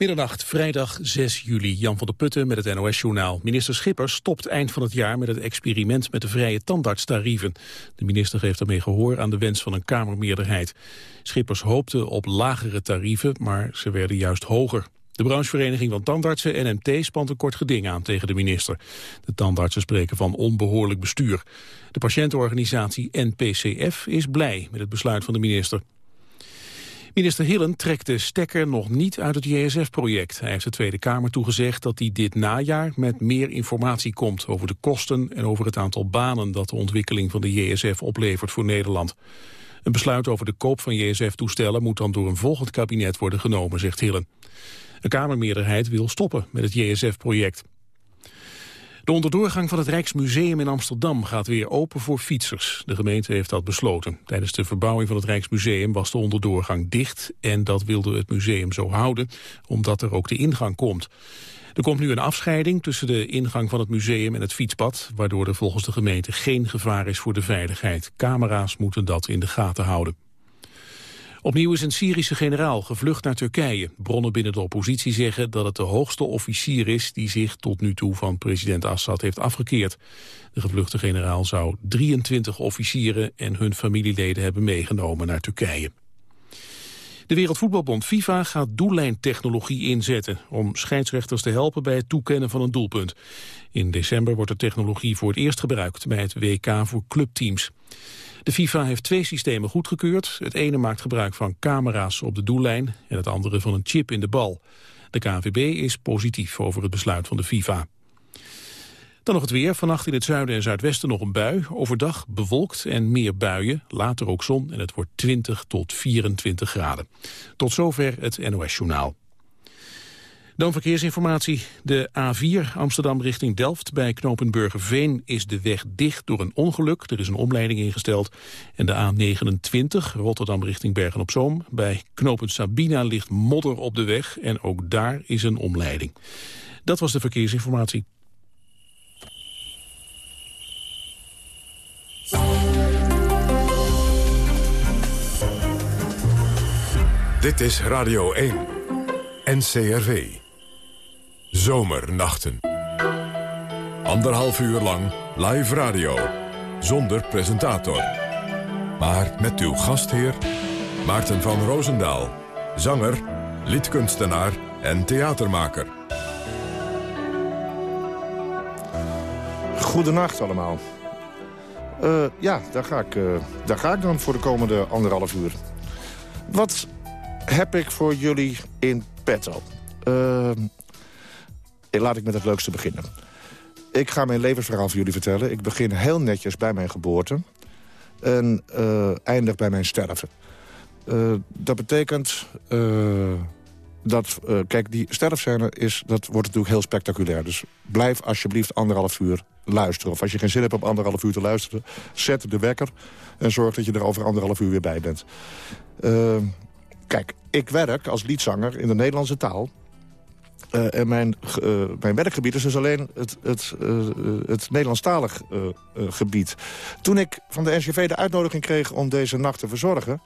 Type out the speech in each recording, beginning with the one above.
Middernacht, vrijdag 6 juli. Jan van der Putten met het NOS-journaal. Minister Schippers stopt eind van het jaar met het experiment met de vrije tandartstarieven. De minister geeft daarmee gehoor aan de wens van een Kamermeerderheid. Schippers hoopte op lagere tarieven, maar ze werden juist hoger. De branchevereniging van tandartsen, NMT, spant een kort geding aan tegen de minister. De tandartsen spreken van onbehoorlijk bestuur. De patiëntenorganisatie NPCF is blij met het besluit van de minister. Minister Hillen trekt de stekker nog niet uit het JSF-project. Hij heeft de Tweede Kamer toegezegd dat hij dit najaar met meer informatie komt over de kosten en over het aantal banen dat de ontwikkeling van de JSF oplevert voor Nederland. Een besluit over de koop van JSF-toestellen moet dan door een volgend kabinet worden genomen, zegt Hillen. Een Kamermeerderheid wil stoppen met het JSF-project. De onderdoorgang van het Rijksmuseum in Amsterdam gaat weer open voor fietsers. De gemeente heeft dat besloten. Tijdens de verbouwing van het Rijksmuseum was de onderdoorgang dicht... en dat wilde het museum zo houden, omdat er ook de ingang komt. Er komt nu een afscheiding tussen de ingang van het museum en het fietspad... waardoor er volgens de gemeente geen gevaar is voor de veiligheid. Camera's moeten dat in de gaten houden. Opnieuw is een Syrische generaal gevlucht naar Turkije. Bronnen binnen de oppositie zeggen dat het de hoogste officier is... die zich tot nu toe van president Assad heeft afgekeerd. De gevluchte generaal zou 23 officieren en hun familieleden hebben meegenomen naar Turkije. De Wereldvoetbalbond FIFA gaat doellijntechnologie inzetten... om scheidsrechters te helpen bij het toekennen van een doelpunt. In december wordt de technologie voor het eerst gebruikt... bij het WK voor clubteams. De FIFA heeft twee systemen goedgekeurd. Het ene maakt gebruik van camera's op de doellijn en het andere van een chip in de bal. De KNVB is positief over het besluit van de FIFA. Dan nog het weer. Vannacht in het zuiden en zuidwesten nog een bui. Overdag bewolkt en meer buien. Later ook zon en het wordt 20 tot 24 graden. Tot zover het NOS Journaal. Dan verkeersinformatie. De A4 Amsterdam richting Delft bij Knopenburgerveen is de weg dicht door een ongeluk. Er is een omleiding ingesteld. En de A29 Rotterdam richting Bergen-op-Zoom. Bij knopen Sabina ligt modder op de weg en ook daar is een omleiding. Dat was de verkeersinformatie. Dit is Radio 1. NCRV. Zomernachten. Anderhalf uur lang live radio. Zonder presentator. Maar met uw gastheer Maarten van Roosendaal. Zanger, liedkunstenaar en theatermaker. Goedenacht allemaal. Uh, ja, daar ga, ik, uh, daar ga ik dan voor de komende anderhalf uur. Wat heb ik voor jullie in petto? Uh, laat ik met het leukste beginnen. Ik ga mijn levensverhaal voor jullie vertellen. Ik begin heel netjes bij mijn geboorte. En uh, eindig bij mijn sterven. Uh, dat betekent dat... kijk, die sterfscène is, dat wordt natuurlijk heel spectaculair. Dus blijf alsjeblieft anderhalf uur luisteren. Of als je geen zin hebt om anderhalf uur te luisteren... zet de wekker en zorg dat je er over anderhalf uur weer bij bent. kijk, ik werk als liedzanger in de Nederlandse taal... Uh, en mijn, uh, mijn werkgebied is dus alleen het, het, uh, het Nederlandstalig gebied. Toen ik van de NGV de uitnodiging kreeg om deze nacht te verzorgen...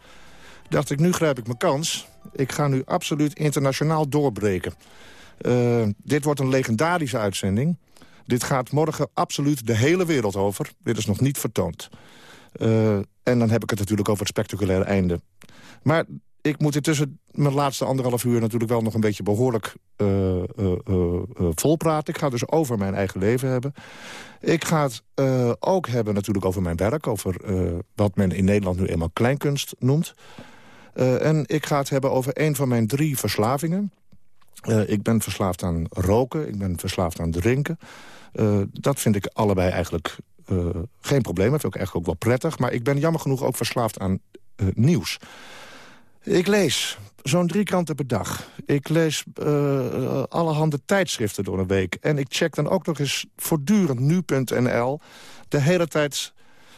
dacht ik, nu grijp ik mijn kans. Ik ga nu absoluut internationaal doorbreken. dit wordt een legendarische uitzending. Dit gaat morgen absoluut de hele wereld over. Dit is nog niet vertoond. en dan heb ik het natuurlijk over het spectaculaire einde. Maar ik moet intussen mijn laatste anderhalf uur natuurlijk wel nog een beetje behoorlijk uh, uh, volpraten. Ik ga dus over mijn eigen leven hebben. Ik ga het ook hebben natuurlijk over mijn werk. Over wat men in Nederland nu eenmaal kleinkunst noemt. en ik ga het hebben over een van mijn drie verslavingen. ik ben verslaafd aan roken. Ik ben verslaafd aan drinken. dat vind ik allebei eigenlijk geen probleem. Dat vind ik eigenlijk ook wel prettig. Maar ik ben jammer genoeg ook verslaafd aan nieuws. Ik lees zo'n drie kranten per dag. Ik lees uh, allerhande tijdschriften door een week. En ik check dan ook nog eens voortdurend nu.nl... de hele tijd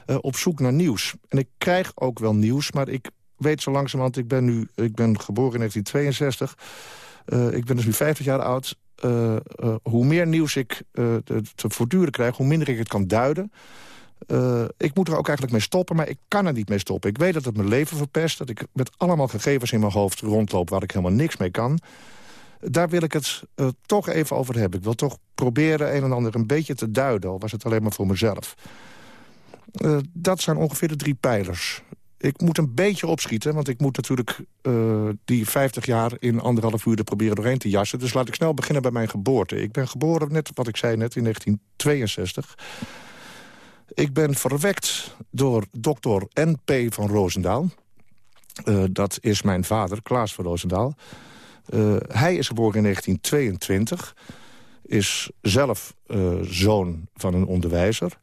uh, op zoek naar nieuws. En ik krijg ook wel nieuws, maar ik weet zo langzamerhand... ik ben, nu, ik ben geboren in 1962, uh, ik ben dus nu 50 jaar oud... hoe meer nieuws ik te voortduren krijg, hoe minder ik het kan duiden... Uh, ik moet er ook eigenlijk mee stoppen, maar ik kan er niet mee stoppen. Ik weet dat het mijn leven verpest, dat ik met allemaal gegevens in mijn hoofd rondloop... waar ik helemaal niks mee kan. Daar wil ik het uh, toch even over hebben. Ik wil toch proberen een en ander een beetje te duiden... al was het alleen maar voor mezelf. Uh, dat zijn ongeveer de drie pijlers. Ik moet een beetje opschieten, want ik moet natuurlijk die 50 jaar... in anderhalf uur er proberen doorheen te jassen. Dus laat ik snel beginnen bij mijn geboorte. Ik ben geboren, net wat ik zei net, in 1962... Ik ben verwekt door dokter N.P. van Roosendaal. Uh, dat is mijn vader, Klaas van Roosendaal. Uh, hij is geboren in 1922. Is zelf uh, zoon van een onderwijzer.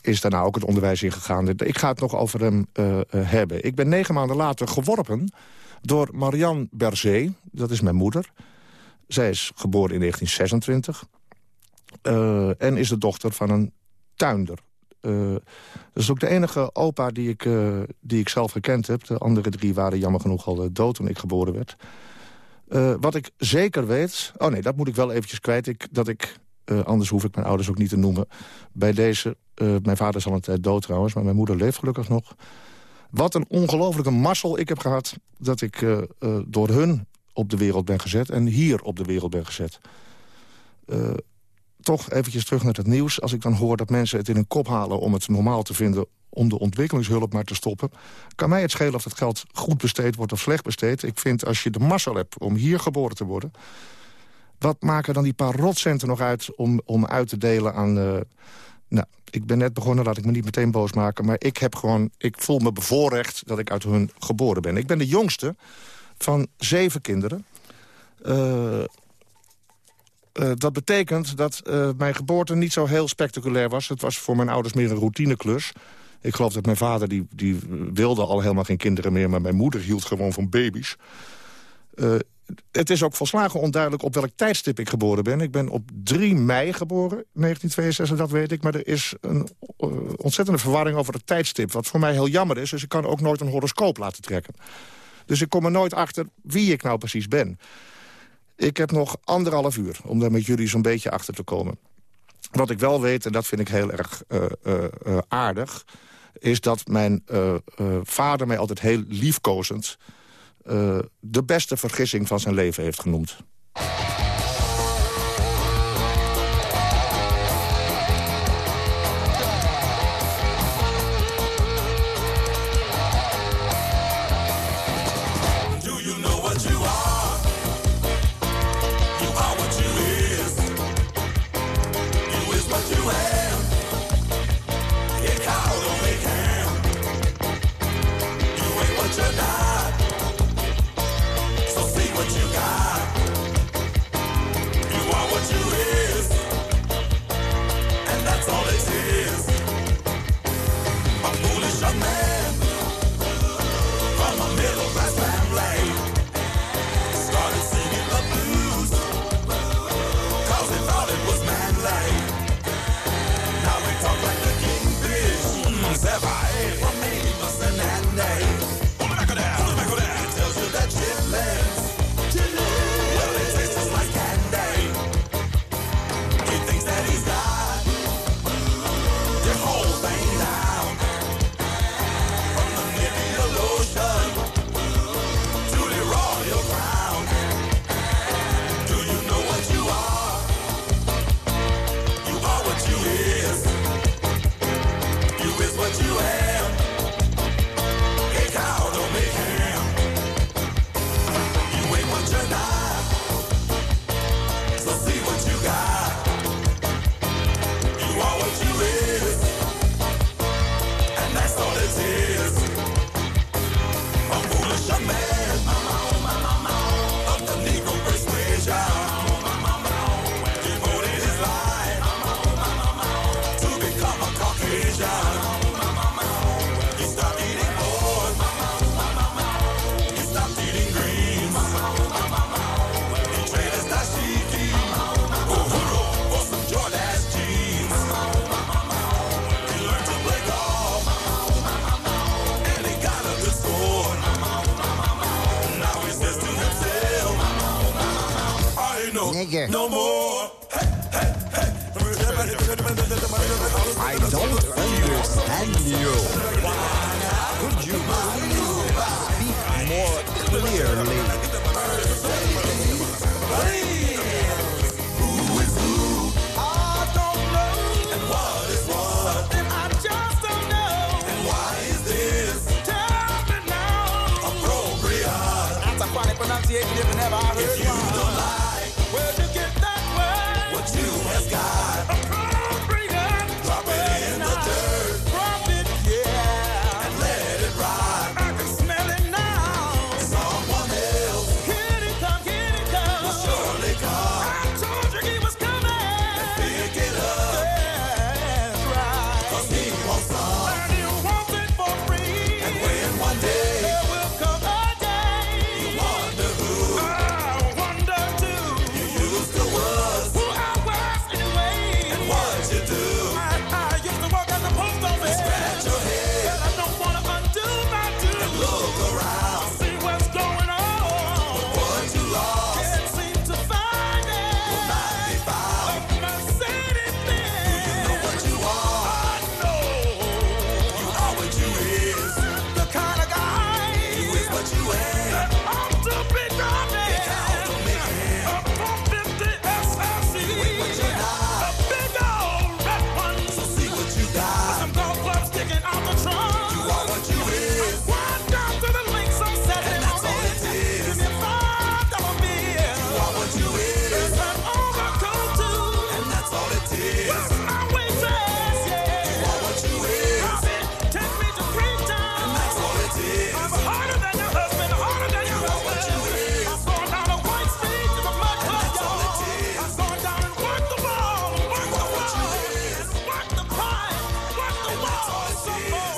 is daarna ook het onderwijs ingegaan. Ik ga het nog over hem hebben. Ik ben negen maanden later geworpen door Marianne Berzee. Dat is mijn moeder. Zij is geboren in 1926. Uh, en is de dochter van een tuinder. Uh, dat is ook de enige opa die ik, uh, die ik zelf gekend heb. De andere drie waren jammer genoeg al dood toen ik geboren werd. Wat ik zeker weet... Oh nee, dat moet ik wel eventjes kwijt. Ik, dat ik, anders hoef ik mijn ouders ook niet te noemen. Bij deze... mijn vader is al een tijd dood trouwens, maar mijn moeder leeft gelukkig nog. Wat een ongelofelijke mazzel ik heb gehad... dat ik door hun op de wereld ben gezet en hier op de wereld ben gezet toch eventjes terug naar het nieuws. Als ik dan hoor dat mensen het in hun kop halen om het normaal te vinden... om de ontwikkelingshulp maar te stoppen... kan mij het schelen of het geld goed besteed wordt of slecht besteed. Ik vind als je de mazzel hebt om hier geboren te worden... wat maken dan die paar rotcenten nog uit om, om uit te delen aan... Uh, nou, ik ben net begonnen, laat ik me niet meteen boos maken... maar ik, heb gewoon, ik voel me bevoorrecht dat ik uit hun geboren ben. Ik ben de jongste van zeven kinderen... Uh, uh, dat betekent dat uh, mijn geboorte niet zo heel spectaculair was. Het was voor mijn ouders meer een routineklus. Ik geloof dat mijn vader, die, die wilde al helemaal geen kinderen meer... maar mijn moeder hield gewoon van baby's. Uh, het is ook volslagen onduidelijk op welk tijdstip ik geboren ben. Ik ben op 3 mei geboren, 1962, dat weet ik. Maar er is een ontzettende verwarring over het tijdstip. Wat voor mij heel jammer is, dus ik kan ook nooit een horoscoop laten trekken. Dus ik kom er nooit achter wie ik nou precies ben. Ik heb nog anderhalf uur om daar met jullie zo'n beetje achter te komen. Wat ik wel weet, en dat vind ik heel erg uh, uh, uh, aardig... is dat mijn vader mij altijd heel liefkozend... de beste vergissing van zijn leven heeft genoemd.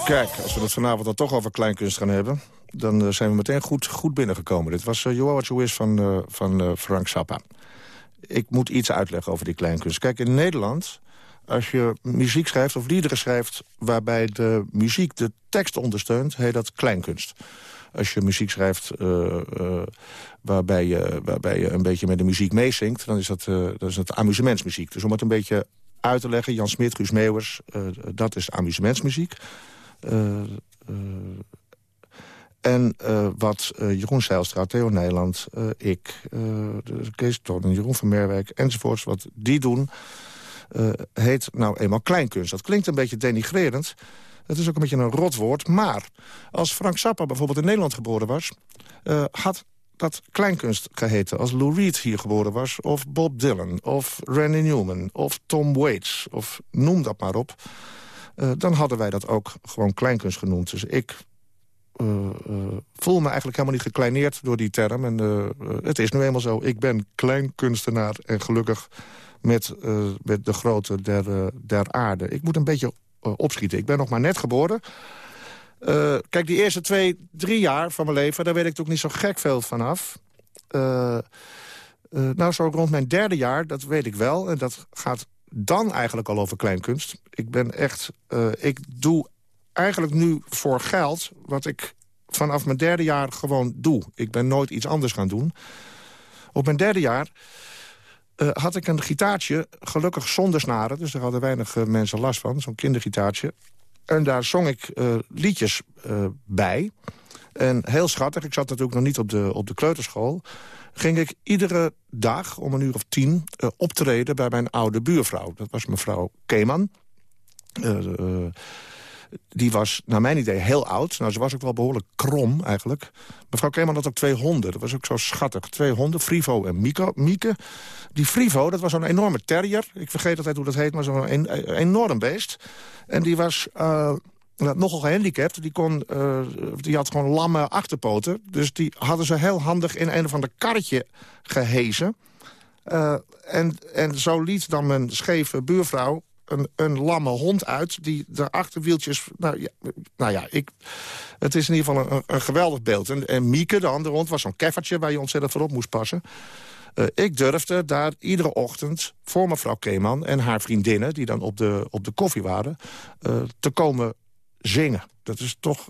Kijk, als we het vanavond dan toch over kleinkunst gaan hebben... dan eh, zijn we meteen goed, goed binnengekomen. Dit was uh, You Is van, eh, van eh, Frank Zappa. Ik moet iets uitleggen over die kleinkunst. Kijk, in Nederland, als je muziek schrijft of liederen schrijft... waarbij de muziek de tekst ondersteunt, heet dat kleinkunst. Als je muziek schrijft eh, eh, waarbij, je, waarbij je een beetje met de muziek meezingt... dan is dat, eh, dat is dat amusementsmuziek. Dus om het een beetje uit te leggen, Jan Smit, Guus Meeuwers... eh, dat is amusementsmuziek. Eh, eh, en eh, wat Jeroen Zeilstra, Theo eh, ik, Kees Tonnen, Jeroen van Merwijk enzovoorts... wat die doen, heet nou eenmaal kleinkunst. Dat klinkt een beetje denigrerend. Het is ook een beetje een rotwoord. Maar als Frank Zappa bijvoorbeeld in Nederland geboren was... had dat kleinkunst geheten. Als Lou Reed hier geboren was, of Bob Dylan, of Randy Newman... of Tom Waits, of noem dat maar op... eh, dan hadden wij dat ook gewoon kleinkunst genoemd. Dus ik eh, eh, voel me eigenlijk helemaal niet gekleineerd door die term. En het is nu eenmaal zo. Ik ben kleinkunstenaar en gelukkig met, met de grote der, der aarde. Ik moet een beetje opschieten. Ik ben nog maar net geboren. Kijk, die eerste twee, drie jaar van mijn leven... daar weet ik ook niet zo gek veel vanaf. Eh eh, nou, zo rond mijn derde jaar, dat weet ik wel. En dat gaat dan eigenlijk al over kleinkunst. Ik ben echt... eh, ik doe eigenlijk nu voor geld wat ik vanaf mijn derde jaar gewoon doe. Ik ben nooit iets anders gaan doen. Op mijn derde jaar eh, had ik een gitaartje, gelukkig zonder snaren... dus daar hadden weinig eh, mensen last van, zo'n kindergitaartje. En daar zong ik liedjes bij. En heel schattig, ik zat natuurlijk nog niet op de, op de kleuterschool... ging ik iedere dag om een uur of tien eh, optreden bij mijn oude buurvrouw. Dat was mevrouw Keeman. Eh, eh, die was, naar mijn idee, heel oud. Nou, ze was ook wel behoorlijk krom, eigenlijk. Mevrouw Keeman had ook twee honden. Dat was ook zo schattig. Twee honden, Frivo en Mieke. Die Frivo, dat was zo'n enorme terrier. Ik vergeet altijd hoe dat heet, maar zo'n enorm beest. En die was... nogal gehandicapt. Die, kon, eh, die had gewoon lamme achterpoten. Dus die hadden ze heel handig in een of ander karretje gehezen. Eh, en, en zo liet dan mijn scheve buurvrouw een, een lamme hond uit... die de achterwieltjes... Nou ja, nou ja ik, het is in ieder geval een, een geweldig beeld. En, en Mieke, de andere hond, was zo'n keffertje... waar je ontzettend voor op moest passen. Eh, ik durfde daar iedere ochtend voor mevrouw Keeman en haar vriendinnen... die dan op de, op de koffie waren, te komen zingen. Dat is toch...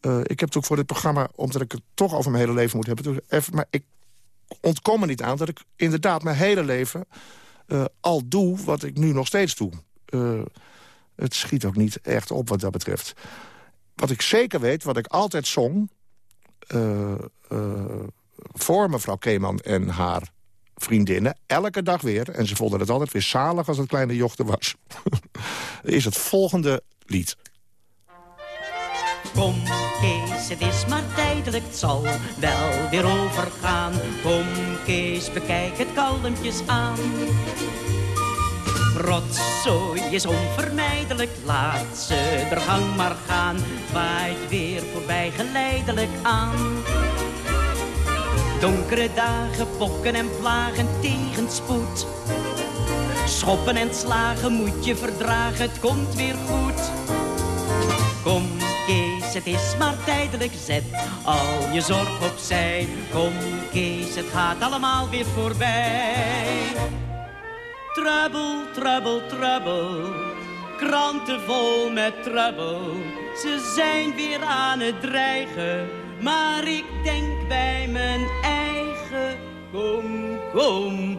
eh, ik heb natuurlijk voor dit programma, omdat ik het toch over mijn hele leven moet hebben... dus maar ik ontkom er niet aan dat ik inderdaad mijn hele leven... eh, al doe wat ik nu nog steeds doe. Eh, het schiet ook niet echt op wat dat betreft. Wat ik zeker weet, wat ik altijd zong... voor mevrouw Keeman en haar vriendinnen, elke dag weer... en ze vonden het altijd weer zalig als het kleine jochte was... is het volgende lied. Kom Kees, het is maar tijdelijk, het zal wel weer overgaan. Kom Kees, bekijk het kalmpjes aan. Rotzooi is onvermijdelijk, laat ze er gang maar gaan. Waait weer voorbij geleidelijk aan. Donkere dagen, pokken en plagen, tegenspoed. Schoppen en slagen moet je verdragen, het komt weer goed. Kom Het is maar tijdelijk, zet al je zorg opzij. Kom Kees, het gaat allemaal weer voorbij. Trouble, trouble, trouble, kranten vol met trouble. Ze zijn weer aan het dreigen, maar ik denk bij mijn eigen. Kom, kom,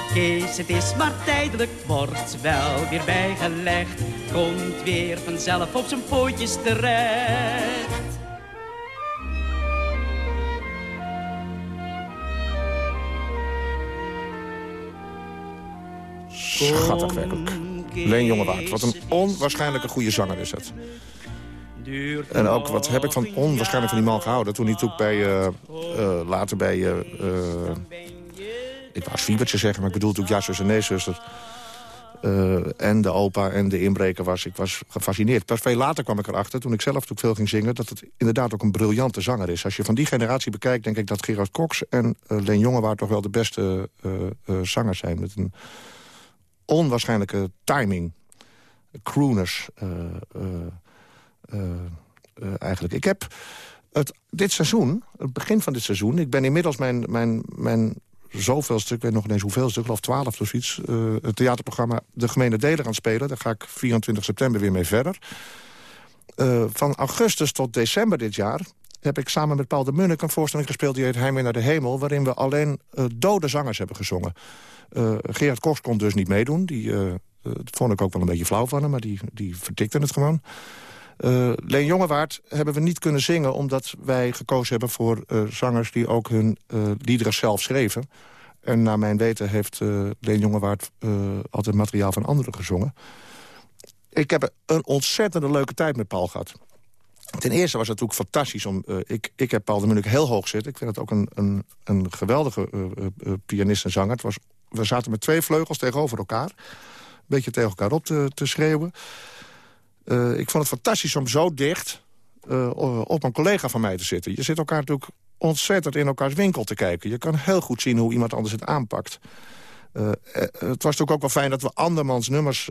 Kees, het is maar tijdelijk, wordt wel weer bijgelegd. Komt weer vanzelf op zijn pootjes terecht. Schattig werkelijk. Leen Jongewaard, wat een onwaarschijnlijke goede zanger is het. En ook wat heb ik van onwaarschijnlijk van die man gehouden... toen hij toen bij, uh, uh, later bij... Uh, ik wou Fiebertje zeggen, maar ik bedoel natuurlijk ja, zus en nee, zuster. en de opa en de inbreker was. Ik was gefascineerd. Pas veel later kwam ik erachter, toen ik zelf natuurlijk veel ging zingen... dat het inderdaad ook een briljante zanger is. Als je van die generatie bekijkt, denk ik dat Gerard Cox en Leen Jongewaard... toch wel de beste zangers zijn. Met een onwaarschijnlijke timing. Crooners, uh, uh, uh, eigenlijk. Ik heb het, dit seizoen, het begin van dit seizoen... ik ben inmiddels mijn, mijn, mijn zoveel stuk, ik weet nog ineens hoeveel stuk, geloof twaalf of zoiets... het theaterprogramma De Gemene Deler aan spelen. Daar ga ik 24 september weer mee verder. van augustus tot december dit jaar heb ik samen met Paul de Munnik een voorstelling gespeeld... die heet Heimwee naar de Hemel... waarin we alleen dode zangers hebben gezongen. Gerard Koks kon dus niet meedoen. Die dat vond ik ook wel een beetje flauw van hem, maar die, die vertikte het gewoon. Uh, Leen Jongewaard hebben we niet kunnen zingen... omdat wij gekozen hebben voor zangers die ook hun liederen zelf schreven. En naar mijn weten heeft Leen Jongewaard altijd materiaal van anderen gezongen. Ik heb een ontzettende leuke tijd met Paul gehad. Ten eerste was het natuurlijk fantastisch. Om, ik, ik heb Paul de Munnik heel hoog zitten. Ik vind het ook een, een, een geweldige pianist en zanger. Het was, we zaten met twee vleugels tegenover elkaar. Een beetje tegen elkaar op te, te schreeuwen. Ik vond het fantastisch om zo dicht op een collega van mij te zitten. Je zit elkaar natuurlijk ontzettend in elkaars winkel te kijken. Je kan heel goed zien hoe iemand anders het aanpakt. Uh, het was natuurlijk ook wel fijn dat we andermans nummers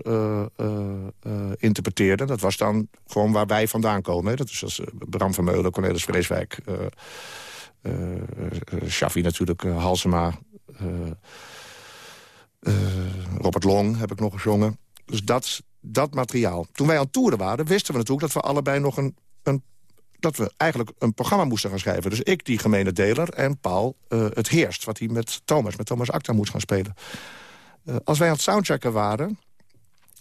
interpreteerden. Dat was dan gewoon waar wij vandaan komen. Dat is als Bram van Meulen, Cornelis Vreeswijk... Shaffi natuurlijk, Halsema... Robert Long heb ik nog gezongen. Dus dat, dat materiaal. Toen wij aan toeren waren, wisten we natuurlijk... dat we allebei nog een, een dat we eigenlijk een programma moesten gaan schrijven. Dus ik die gemene deler en Paul uh, het heerst. Wat hij met Thomas, met Thomas Acta moest gaan spelen. Uh, als wij aan het soundchecken waren,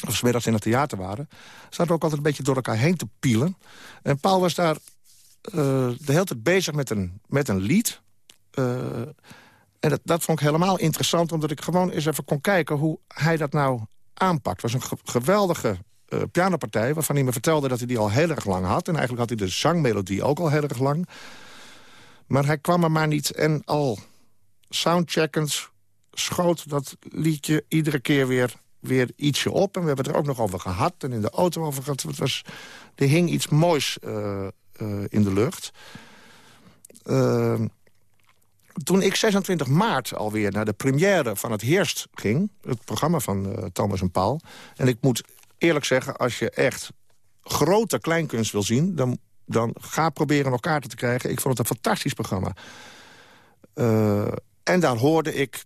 of smiddags in het theater waren... zaten we ook altijd een beetje door elkaar heen te pielen. En Paul was daar uh, de hele tijd bezig met een, met een lied. en dat, dat vond ik helemaal interessant, omdat ik gewoon eens even kon kijken... hoe hij dat nou aanpakt. Het was een ge geweldige uh, pianopartij... waarvan hij me vertelde dat hij die al heel erg lang had. En eigenlijk had hij de zangmelodie ook al heel erg lang. Maar hij kwam er maar niet. En al soundcheckend schoot dat liedje iedere keer weer, weer ietsje op. En we hebben het er ook nog over gehad en in de auto over gehad. Het was, er hing iets moois uh, uh, in de lucht. Uh, toen ik 26 maart alweer naar de première van het Heerst ging... het programma van Thomas en Paul... en ik moet eerlijk zeggen, als je echt grote kleinkunst wil zien... dan, dan ga proberen elkaar te krijgen. Ik vond het een fantastisch programma. Uh, en daar hoorde ik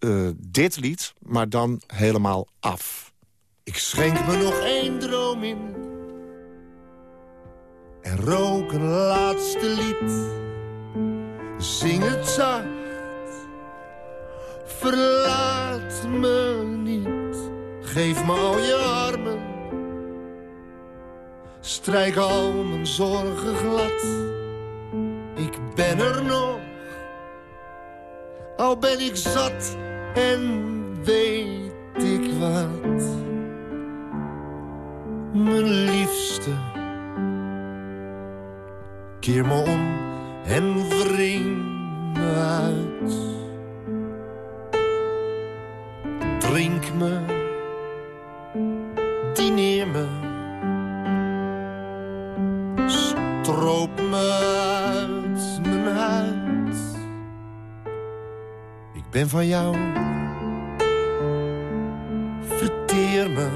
uh, dit lied, maar dan helemaal af. Ik schenk me nog één droom in. en rook een laatste lied. Zing het zacht, verlaat me niet. Geef me al je armen, strijk al mijn zorgen glad. Ik ben er nog, al ben ik zat en weet ik wat. Mijn liefste, keer me om en wring me uit. Drink me, dineer me, stroop me uit mijn huid. Ik ben van jou, verteer me,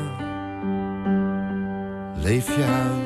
leef je.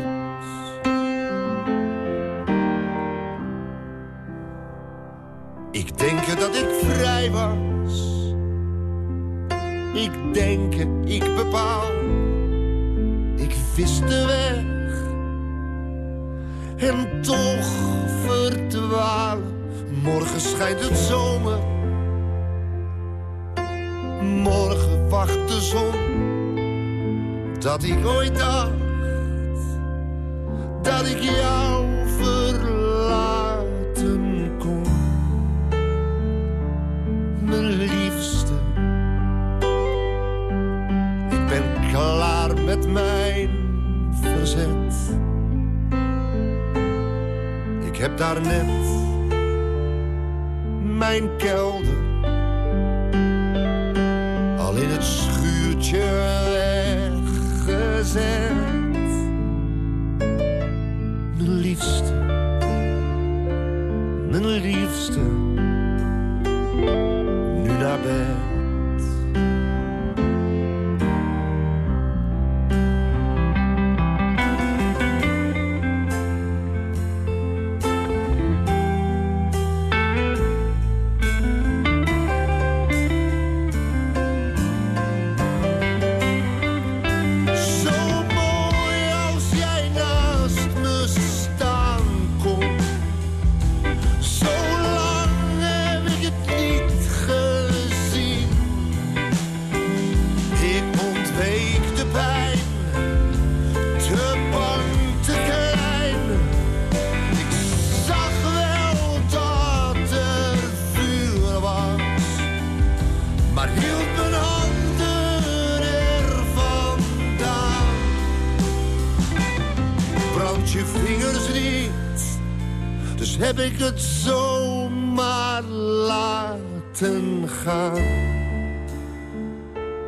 Ik het zomaar laten gaan.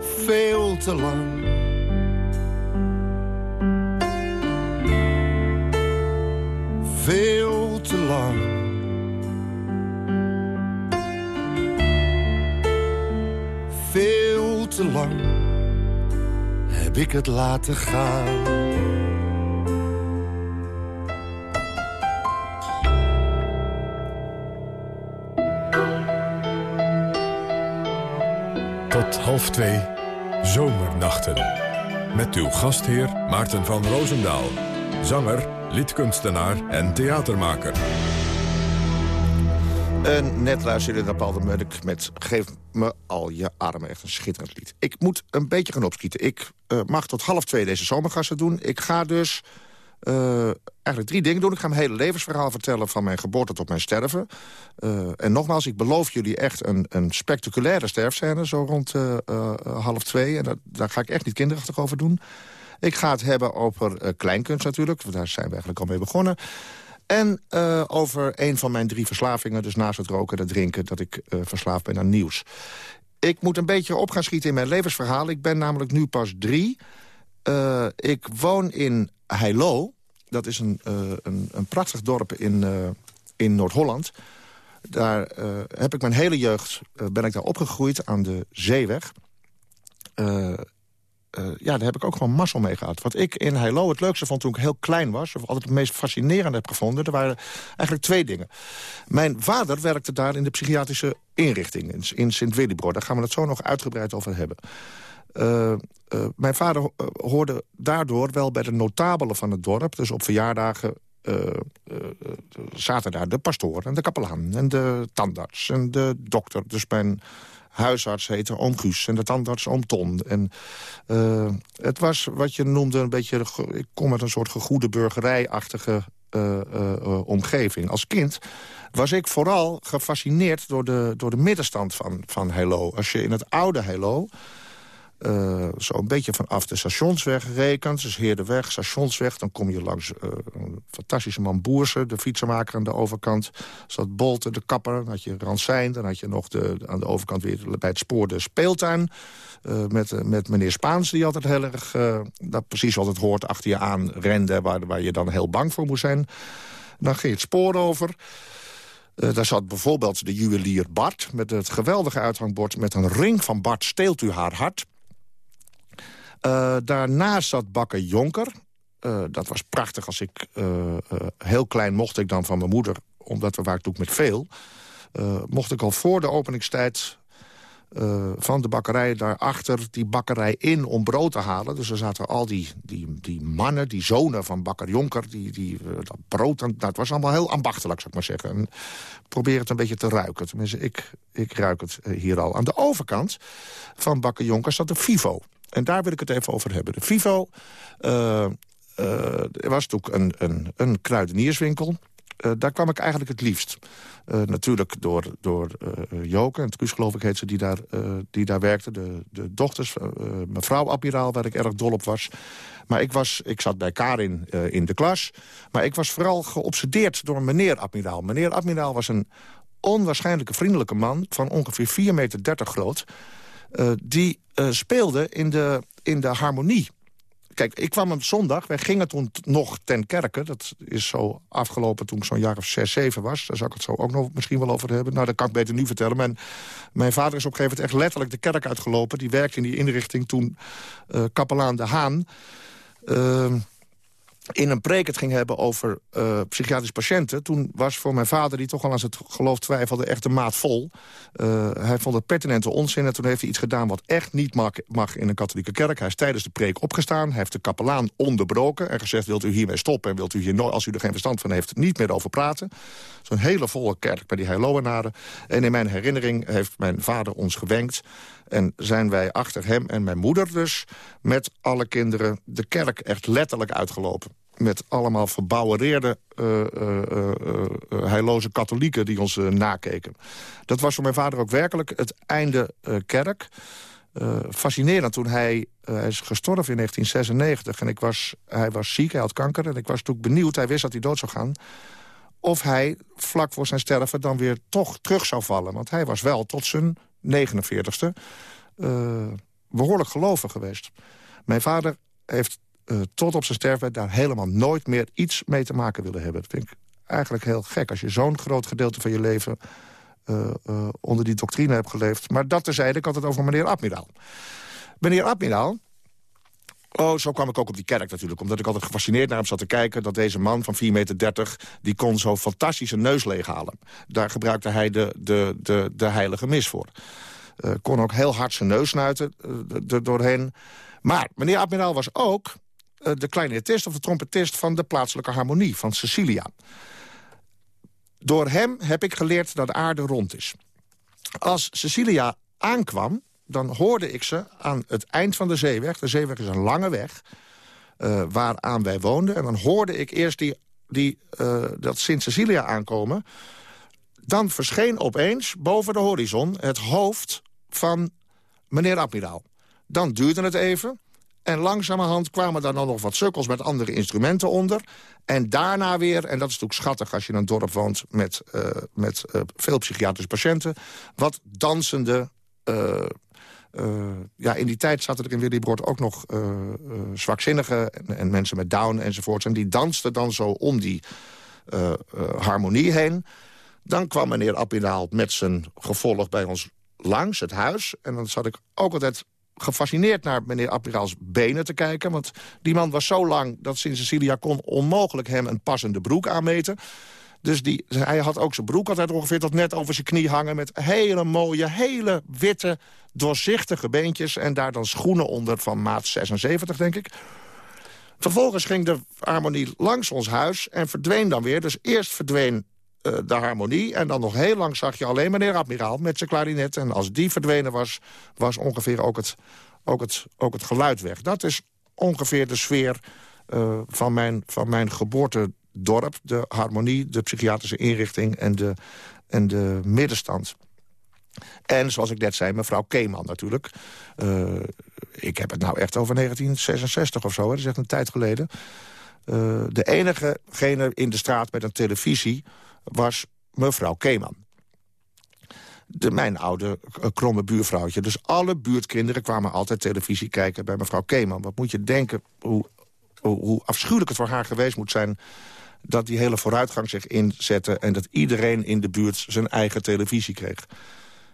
Veel te lang. Veel te lang. Veel te lang heb ik het laten gaan. Half twee, zomernachten. Met uw gastheer Maarten van Roosendaal. Zanger, liedkunstenaar en theatermaker. En net luisterde naar Paul de Munnik met Geef me al je armen. Echt een schitterend lied. Ik moet een beetje gaan opschieten. Ik eh, mag tot half twee deze zomergasten doen. Ik ga dus eh, eigenlijk drie dingen doen. Ik ga mijn hele levensverhaal vertellen van mijn geboorte tot mijn sterven. Eh, en nogmaals, ik beloof jullie echt een, een spectaculaire sterfscène... zo rond eh, half twee. En dat, daar ga ik echt niet kinderachtig over doen. Ik ga het hebben over kleinkunst natuurlijk. want Daar zijn we eigenlijk al mee begonnen. En over een van mijn drie verslavingen. Dus naast het roken en het drinken... dat ik verslaafd ben aan nieuws. Ik moet een beetje op gaan schieten in mijn levensverhaal. Ik ben namelijk nu pas drie. Ik woon in Heilo. Dat is een, eh, een, een prachtig dorp in, eh, in Noord-Holland. Daar eh, heb ik mijn hele jeugd ben ik daar opgegroeid aan de zeeweg. Ja, daar heb ik ook gewoon mazzel mee gehad. Wat ik in Heilo het leukste vond toen ik heel klein was... of altijd het meest fascinerende heb gevonden... er waren eigenlijk twee dingen. Mijn vader werkte daar in de psychiatrische inrichting... in, in Sint-Willibro. Daar gaan we het zo nog uitgebreid over hebben. Eh, eh, mijn vader eh, hoorde daardoor wel bij de notabelen van het dorp. Dus op verjaardagen zaten daar de pastoor en de kapelaan... en de tandarts en de dokter. Dus mijn huisarts heette oom Guus en de tandarts oom Ton. En het was wat je noemde een beetje... Ik kom uit een soort gegoede burgerijachtige omgeving. Als kind was ik vooral gefascineerd door de, door de middenstand van, van Hello. Als je in het oude Hello... eh Zo'n beetje vanaf de stationsweg rekent. Dus Heerderweg, stationsweg. Dan kom je langs eh, een fantastische man Boerse, de fietsenmaker aan de overkant. Zat Bolten, de kapper. Dan had je Ransijn. Dan had je nog de, aan de overkant weer bij het spoor de speeltuin. eh, met, met meneer Spaans, die altijd heel erg... dat precies wat het hoort, achter je aan rende... Waar, waar je dan heel bang voor moest zijn. Dan ging het spoor over... Daar zat bijvoorbeeld de juwelier Bart... met het geweldige uithangbord met een ring van Bart steelt u haar hart. Eh, daarnaast zat bakker Jonker. Eh, dat was prachtig als ik... eh, heel klein mocht ik dan van mijn moeder, omdat we waren toen met veel... mocht ik al voor de openingstijd van de bakkerij daarachter die bakkerij in om brood te halen. Dus er zaten al die, die, die mannen, die zonen van bakker Jonker... die, die dat brood, nou, het was allemaal heel ambachtelijk, zou ik maar zeggen. En probeer het een beetje te ruiken. Tenminste, ik, ik ruik het hier al. Aan de overkant van bakker Jonker zat de Vivo. En daar wil ik het even over hebben. De Vivo eh, eh, was natuurlijk een, een, een kruidenierswinkel... Eh, daar kwam ik eigenlijk het liefst. Natuurlijk door, door eh Joke, en Truus geloof ik heet ze, die daar, die daar werkte. De, de dochters, mevrouw Admiraal, waar ik erg dol op was. Maar ik, was, ik zat bij Karin in de klas. Maar ik was vooral geobsedeerd door meneer Admiraal. Meneer Admiraal was een onwaarschijnlijke vriendelijke man... van ongeveer 4,30 meter groot... eh, die eh, speelde in de, in de harmonie. Kijk, ik kwam op zondag, wij gingen toen nog ten kerke. Dat is zo afgelopen toen ik zo'n jaar of zes, zeven was. Daar zou ik het zo ook nog misschien wel over hebben. Nou, dat kan ik beter nu vertellen. Mijn, mijn vader is op een gegeven moment echt letterlijk de kerk uitgelopen. Die werkte in die inrichting toen eh, kapelaan De Haan... In een preek het ging hebben over eh, psychiatrische patiënten... toen was voor mijn vader, die toch al aan zijn geloof twijfelde... echt de maat vol. Eh, hij vond het pertinente onzin en toen heeft hij iets gedaan... wat echt niet mag, in een katholieke kerk. Hij is tijdens de preek opgestaan. Hij heeft de kapelaan onderbroken en gezegd... wilt u hiermee stoppen en wilt u hier nooit, als u er geen verstand van heeft... niet meer over praten. Zo'n hele volle kerk bij die Heiloenaren. En in mijn herinnering heeft mijn vader ons gewenkt... En zijn wij achter hem en mijn moeder dus... met alle kinderen de kerk echt letterlijk uitgelopen. Met allemaal verbouwereerde, uh, uh, uh, heiloze katholieken die ons nakeken. Dat was voor mijn vader ook werkelijk het einde kerk. fascinerend toen hij... hij is gestorven in 1996 en ik was, hij was ziek, hij had kanker... en ik was natuurlijk benieuwd, hij wist dat hij dood zou gaan of hij vlak voor zijn sterven dan weer toch terug zou vallen. Want hij was wel tot zijn 49ste uh, behoorlijk gelovig geweest. Mijn vader heeft uh, tot op zijn sterfbed daar helemaal nooit meer iets mee te maken willen hebben. Dat vind ik eigenlijk heel gek. Als je zo'n groot gedeelte van je leven uh, onder die doctrine hebt geleefd. Maar dat terzijde, ik had het over meneer Admiraal. Meneer Admiraal... Oh, zo kwam ik ook op die kerk natuurlijk. Omdat ik altijd gefascineerd naar hem zat te kijken... dat deze man van 4,30 meter, die kon zo fantastische neus leeghalen. Daar gebruikte hij de, de, de, de heilige mis voor. Uh, kon ook heel hard zijn neus snuiten er doorheen. Maar meneer Admiraal was ook uh, de clarinetist of de trompetist... van de plaatselijke harmonie, van Cecilia. Door hem heb ik geleerd dat de aarde rond is. Als Cecilia aankwam, dan hoorde ik ze aan het eind van de zeeweg... de zeeweg is een lange weg, uh, waaraan wij woonden... en dan hoorde ik eerst die, die, uh, dat Sint-Cecilia aankomen... dan verscheen opeens boven de horizon het hoofd van meneer Admiraal. Dan duurde het even... En langzamerhand kwamen daar dan nog wat sukkels met andere instrumenten onder. En daarna weer, en dat is natuurlijk schattig als je in een dorp woont... met, uh, met veel psychiatrische patiënten, wat dansende... ja, in die tijd zaten er in Willibrord ook nog uh, uh, zwakzinnigen en, en, mensen met Down enzovoort. En die dansten dan zo om die harmonie heen. Dan kwam meneer Appinaal met zijn gevolg bij ons langs het huis. En dan zat ik ook altijd gefascineerd naar meneer Appiraals benen te kijken. Want die man was zo lang dat Sint-Cecilia kon onmogelijk hem een passende broek aanmeten. Dus die, hij had ook zijn broek altijd ongeveer tot net over zijn knie hangen... met hele mooie, hele witte, doorzichtige beentjes... en daar dan schoenen onder van maat 76, denk ik. Vervolgens ging de harmonie langs ons huis en verdween dan weer. Dus eerst verdween eh, de harmonie. En dan nog heel lang zag je alleen meneer Admiraal met zijn klarinet. En als die verdwenen was, was ongeveer ook het, ook het, ook het geluid weg. Dat is ongeveer de sfeer uh, van, mijn, van mijn geboortedorp. De harmonie, de psychiatrische inrichting en de, en de middenstand. En zoals ik net zei, mevrouw Keeman natuurlijk. Uh, ik heb het nou echt over 1966 of zo, hè. dat is echt een tijd geleden. Uh, de enigegene in de straat met een televisie was mevrouw Keeman. De, mijn oude kromme buurvrouwtje. Dus alle buurtkinderen kwamen altijd televisie kijken bij mevrouw Keeman. Wat moet je denken hoe, hoe afschuwelijk het voor haar geweest moet zijn dat die hele vooruitgang zich inzette... en dat iedereen in de buurt zijn eigen televisie kreeg.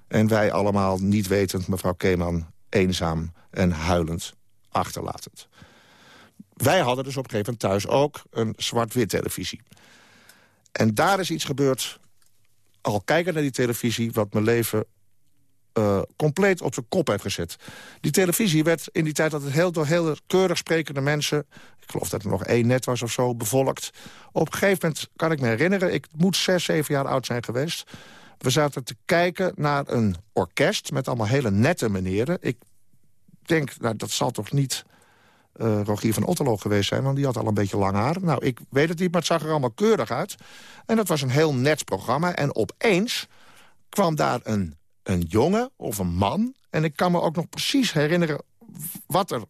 En wij allemaal niet wetend, mevrouw Keeman, eenzaam en huilend achterlatend. Wij hadden dus op een gegeven moment thuis ook een zwart-wit televisie. En daar is iets gebeurd, al kijken naar die televisie... wat mijn leven uh, compleet op zijn kop heeft gezet. Die televisie werd in die tijd altijd heel, door heel keurig sprekende mensen... ik geloof dat er nog één net was of zo, bevolkt. Op een gegeven moment kan ik me herinneren... ik moet zes, zeven jaar oud zijn geweest... We zaten te kijken naar een orkest met allemaal hele nette meneren. Ik denk, nou, dat zal toch niet uh, Rogier van Otterlo geweest zijn... want die had al een beetje lang haar. Nou, ik weet het niet, maar het zag er allemaal keurig uit. En dat was een heel net programma. En opeens kwam daar een, een jongen of een man... en ik kan me ook nog precies herinneren wat er...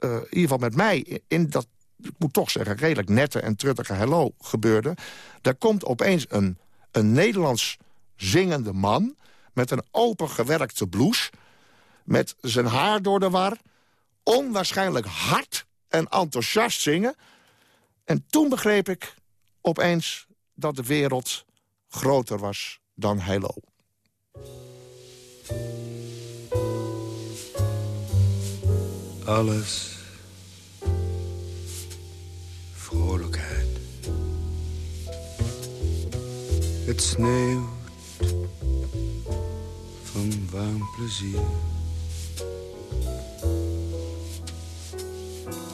Uh, in ieder geval met mij in dat, ik moet toch zeggen... redelijk nette en truttige hello gebeurde. Daar komt opeens een, een Nederlands zingende man... met een open gewerkte blouse... met zijn haar door de war... onwaarschijnlijk hard en enthousiast zingen. En toen begreep ik opeens dat de wereld groter was dan Hello. Alles vrolijkheid. Het sneeuwt van warm plezier.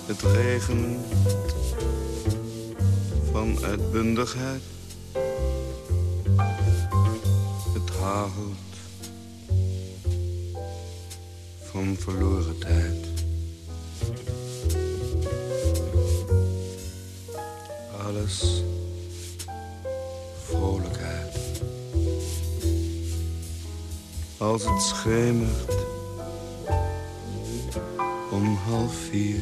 Het regent van uitbundigheid. Het hagelt van verloren tijd. Alles vrolijkheid. Als het schemert om half vier.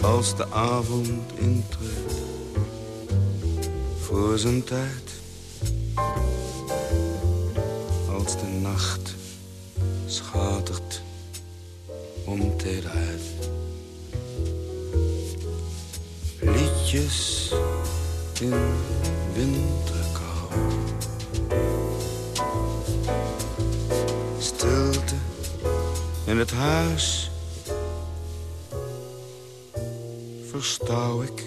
Als de avond intreedt voor zijn tijd. Nacht schatert om tederheid. Liedjes in winterkou. Stilte in het huis. Verstouw ik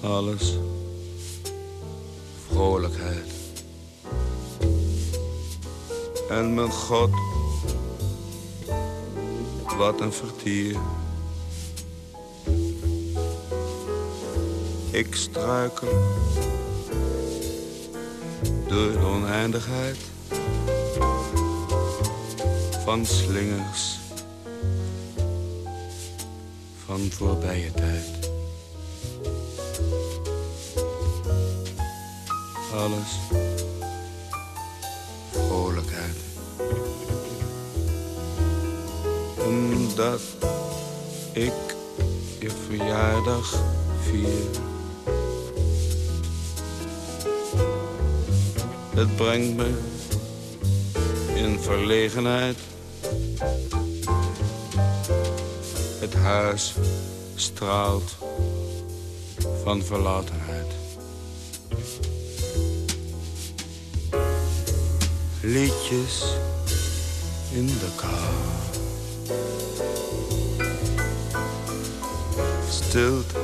alles. Vrolijkheid. En mijn God, wat een vertier. Ik struikel door de oneindigheid van slingers van voorbije tijd. Alles Ik je verjaardag vier. Het brengt me in verlegenheid. Het huis straalt van verlatenheid. Liedjes in de kou. Stilte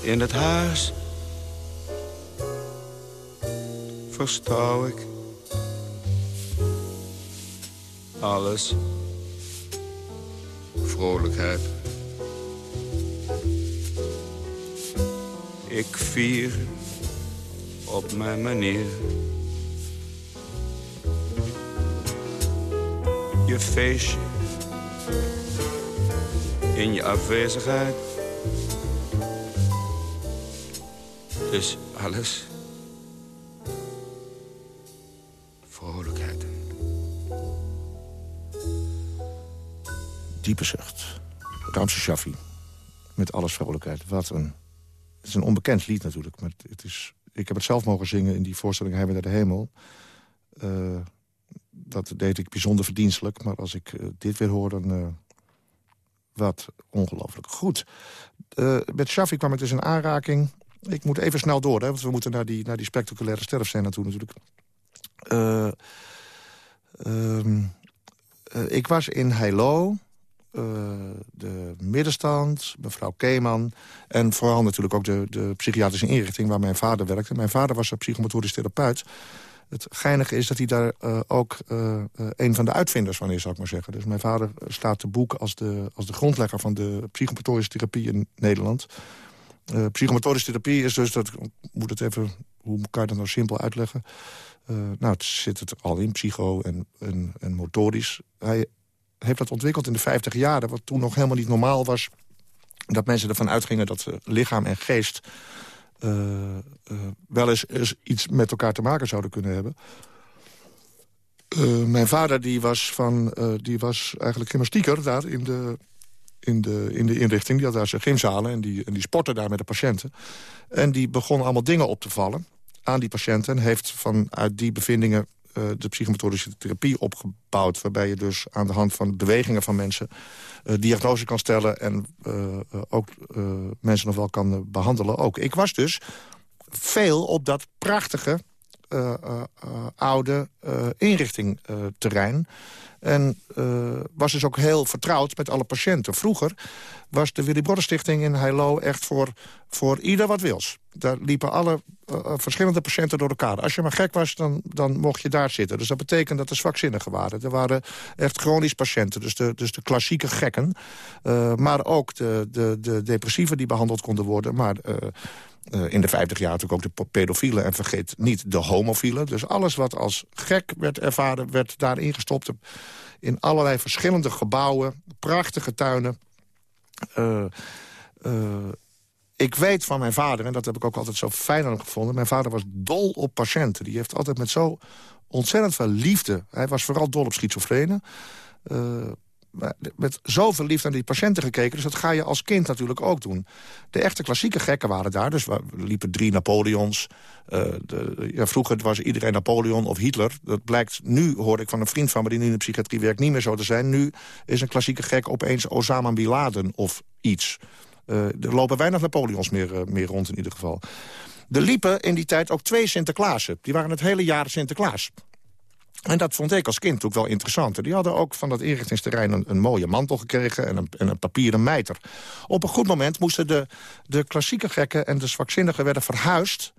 in het huis verstrouw ik alles vrolijkheid. Ik vier op mijn manier. Je feestje in je afwezigheid. Dus alles vrolijkheid. Diepe zucht. Ramse Shaffi. Met alles vrolijkheid. Wat een... Het is een onbekend lied natuurlijk. Maar het is, ik heb het zelf mogen zingen in die voorstelling Hij naar de hemel. Eh, dat deed ik bijzonder verdienstelijk. Maar als ik eh, dit weer hoor, dan... eh, wat ongelooflijk. Goed. Met Shaffi kwam ik dus in aanraking. Ik moet even snel door, hè, want we moeten naar die, naar die spectaculaire sterfscène naartoe natuurlijk. Eh, ehm, eh, ik was in Heilo, eh, de middenstand, mevrouw Keeman... en vooral natuurlijk ook de, de psychiatrische inrichting waar mijn vader werkte. Mijn vader was een psychomotorisch therapeut. Het geinige is dat hij daar ook een van de uitvinders van is, zou ik maar zeggen. Dus mijn vader staat te boek als de, als de grondlegger van de psychomotorische therapie in Nederland. Eh psychomotorische therapie is dus, dat moet het even, hoe kan je dat nou simpel uitleggen? Eh, nou, het zit het al in, psycho en, en, en motorisch. Hij heeft dat ontwikkeld in de 50 jaren, wat toen nog helemaal niet normaal was. Dat mensen ervan uitgingen dat lichaam en geest eh, wel eens, iets met elkaar te maken zouden kunnen hebben. Mijn vader die was, van, die was eigenlijk gymnastieker daar in de, in, de, in de inrichting. Die had daar zijn gymzalen en die, en die sportte daar met de patiënten. En die begon allemaal dingen op te vallen aan die patiënten... en heeft vanuit die bevindingen eh, de psychomotorische therapie opgebouwd... waarbij je dus aan de hand van bewegingen van mensen... eh, diagnose kan stellen en eh, ook mensen nog wel kan eh, behandelen. Ook. Ik was dus veel op dat prachtige oude eh, inrichtingterrein. En eh, was dus ook heel vertrouwd met alle patiënten. Vroeger was de Willy Brodder Stichting in Heilo echt voor, voor ieder wat wils. Daar liepen alle eh, eh, verschillende patiënten door elkaar. Als je maar gek was, dan, dan mocht je daar zitten. Dus dat betekent dat er zwakzinnigen waren. Er waren echt chronisch patiënten, dus de, dus de klassieke gekken. Maar ook de, de, de depressieven die behandeld konden worden. Maar in de 50 jaar natuurlijk ook de pedofielen. En vergeet niet de homofielen. Dus alles wat als gek werd ervaren, werd daarin gestopt. In allerlei verschillende gebouwen, prachtige tuinen. Eh, eh, ik weet van mijn vader, en dat heb ik ook altijd zo fijn aan hem gevonden... mijn vader was dol op patiënten. Die heeft altijd met zo ontzettend veel liefde... hij was vooral dol op schizofrenen... eh, maar met zoveel liefde naar die patiënten gekeken. Dus dat ga je als kind natuurlijk ook doen. De echte klassieke gekken waren daar. Dus er liepen drie Napoleons. Eh, de, ja, vroeger was iedereen Napoleon of Hitler. Dat blijkt nu, hoor ik van een vriend van me... die nu in de psychiatrie werkt, niet meer zo te zijn. Nu is een klassieke gek opeens Osama Bin Laden of iets. Eh, er lopen weinig Napoleons meer, eh, meer rond in ieder geval. Er liepen in die tijd ook twee Sinterklaasen. Die waren het hele jaar Sinterklaas. En dat vond ik als kind ook wel interessant. Die hadden ook van dat inrichtingsterrein een, een mooie mantel gekregen... En een, en een papieren mijter. Op een goed moment moesten de, de klassieke gekken en de zwakzinnigen... werden verhuisd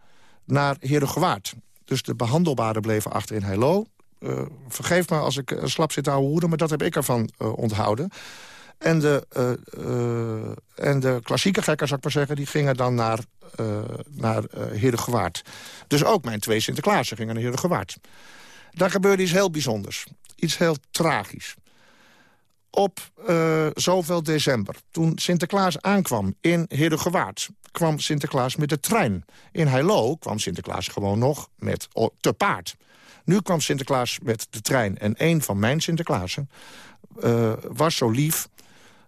naar Herengewaard. Dus de behandelbaren bleven achter in Heilo. Eh, vergeef me als ik eh, slap zit te houden maar dat heb ik ervan eh, onthouden. En de, en de klassieke gekken, zou ik maar zeggen... die gingen dan naar, uh, naar uh, Herengewaard. Dus ook mijn twee Sinterklaasen gingen naar Herengewaard. Daar gebeurde iets heel bijzonders. Iets heel tragisch. Op uh, zoveel december, toen Sinterklaas aankwam in Heerdegewaard... kwam Sinterklaas met de trein. In Heilo kwam Sinterklaas gewoon nog met te paard. Nu kwam Sinterklaas met de trein. En een van mijn Sinterklaasen uh, was zo lief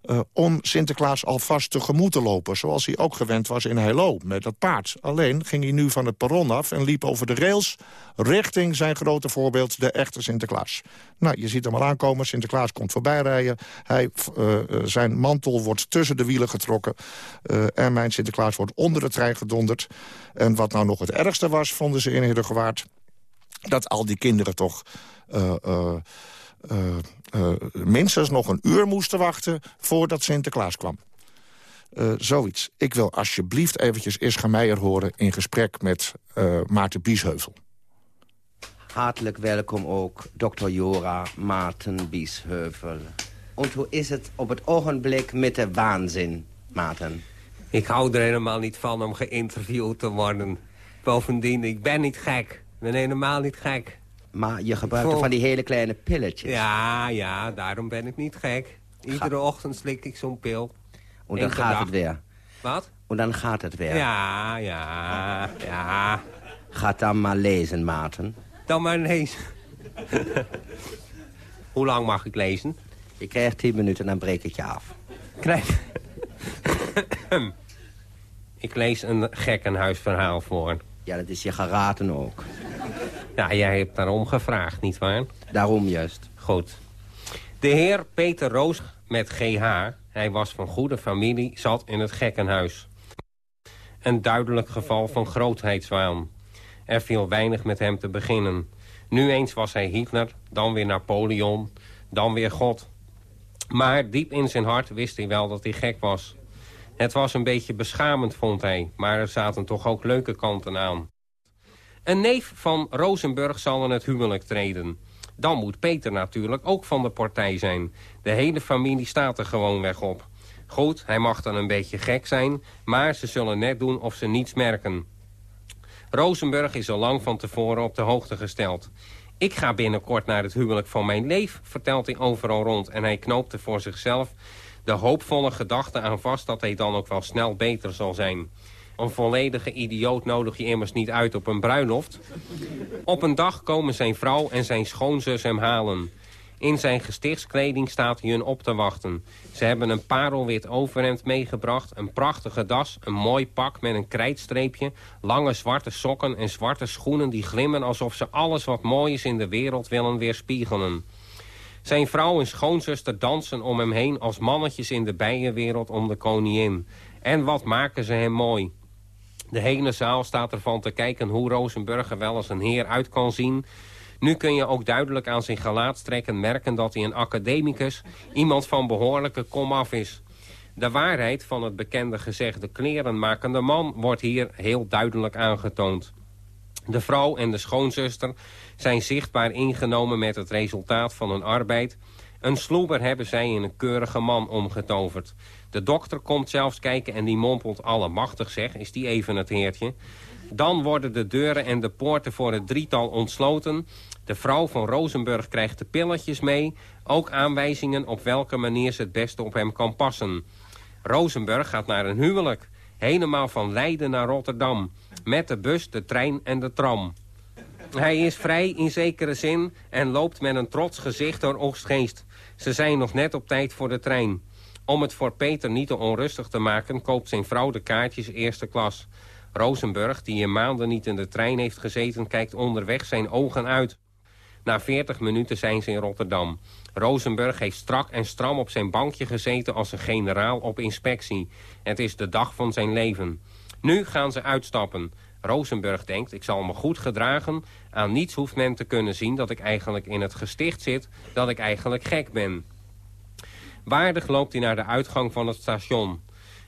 uh, om Sinterklaas alvast tegemoet te lopen. Zoals hij ook gewend was in Heilo met dat paard. Alleen ging hij nu van het perron af en liep over de rails... richting zijn grote voorbeeld, de echte Sinterklaas. Nou, je ziet hem al aankomen. Sinterklaas komt voorbij rijden. Hij, uh, zijn mantel wordt tussen de wielen getrokken. En mijn Sinterklaas wordt onder de trein gedonderd. En wat nou nog het ergste was, vonden ze in Heerdegewaard... dat al die kinderen toch... minstens nog een uur moesten wachten voordat Sinterklaas kwam. Uh, zoiets. Ik wil alsjeblieft eventjes Ischa Meijer horen... in gesprek met uh, Maarten Biesheuvel. Hartelijk welkom ook, dokter Jora Maarten Biesheuvel. En hoe is het op het ogenblik met de waanzin, Maarten? Ik hou er helemaal niet van om geïnterviewd te worden. Bovendien, ik ben niet gek. Ik ben helemaal niet gek. Maar je gebruikt Vol- van die hele kleine pilletjes. Ja, ja, daarom ben ik niet gek. Iedere ochtend slik ik zo'n pil. En dan Eén per gaat dag. het weer. Wat? En dan gaat het weer. Ja, ja, ja. Ga dan maar lezen, Maarten. Dan maar lezen. Hoe lang mag ik lezen? Je krijgt 10 minuten, dan breek ik je af. Krijg. ik lees een gekkenhuisverhaal voor. Ja, dat is je geraten ook. Ja, jij hebt daarom gevraagd, nietwaar? Daarom juist. Goed. De heer Peter Roos met GH, hij was van goede familie, zat in het gekkenhuis. Een duidelijk geval van grootheidswaan. Er viel weinig met hem te beginnen. Nu eens was hij Hitler, dan weer Napoleon, dan weer God. Maar diep in zijn hart wist hij wel dat hij gek was. Het was een beetje beschamend, vond hij, maar er zaten toch ook leuke kanten aan. Een neef van Rosenburg zal in het huwelijk treden. Dan moet Peter natuurlijk ook van de partij zijn. De hele familie staat er gewoonweg op. Goed, hij mag dan een beetje gek zijn... maar ze zullen net doen of ze niets merken. Rosenburg is al lang van tevoren op de hoogte gesteld. Ik ga binnenkort naar het huwelijk van mijn leef, vertelt hij overal rond... en hij knoopte voor zichzelf de hoopvolle gedachte aan vast... dat hij dan ook wel snel beter zal zijn. Een volledige idioot nodig je immers niet uit op een bruiloft. Op een dag komen zijn vrouw en zijn schoonzus hem halen. In zijn gestichtskleding staat hij hun op te wachten. Ze hebben een parelwit overhemd meegebracht, een prachtige das, een mooi pak met een krijtstreepje, lange zwarte sokken en zwarte schoenen die glimmen alsof ze alles wat mooi is in de wereld willen weerspiegelen. Zijn vrouw en schoonzuster dansen om hem heen als mannetjes in de bijenwereld om de koningin. En wat maken ze hem mooi. De hele zaal staat ervan te kijken hoe Rosenburg er wel als een heer uit kan zien. Nu kun je ook duidelijk aan zijn gelaatstrekken merken dat hij een academicus, iemand van behoorlijke komaf is. De waarheid van het bekende gezegde klerenmakende man wordt hier heel duidelijk aangetoond. De vrouw en de schoonzuster zijn zichtbaar ingenomen met het resultaat van hun arbeid. Een sloeber hebben zij in een keurige man omgetoverd. De dokter komt zelfs kijken en die mompelt allemachtig zeg, is die even het heertje. Dan worden de deuren en de poorten voor het drietal ontsloten. De vrouw van Rosenburg krijgt de pilletjes mee. Ook aanwijzingen op welke manier ze het beste op hem kan passen. Rosenburg gaat naar een huwelijk. Helemaal van Leiden naar Rotterdam. Met de bus, de trein en de tram. Hij is vrij in zekere zin en loopt met een trots gezicht door Oostgeest. Ze zijn nog net op tijd voor de trein. Om het voor Peter niet te onrustig te maken... koopt zijn vrouw de kaartjes eerste klas. Rosenburg, die in maanden niet in de trein heeft gezeten... kijkt onderweg zijn ogen uit. Na 40 minuten zijn ze in Rotterdam. Rosenburg heeft strak en stram op zijn bankje gezeten als een generaal op inspectie. Het is de dag van zijn leven. Nu gaan ze uitstappen. Rosenburg denkt, ik zal me goed gedragen. Aan niets hoeft men te kunnen zien dat ik eigenlijk in het gesticht zit... dat ik eigenlijk gek ben. Waardig loopt hij naar de uitgang van het station.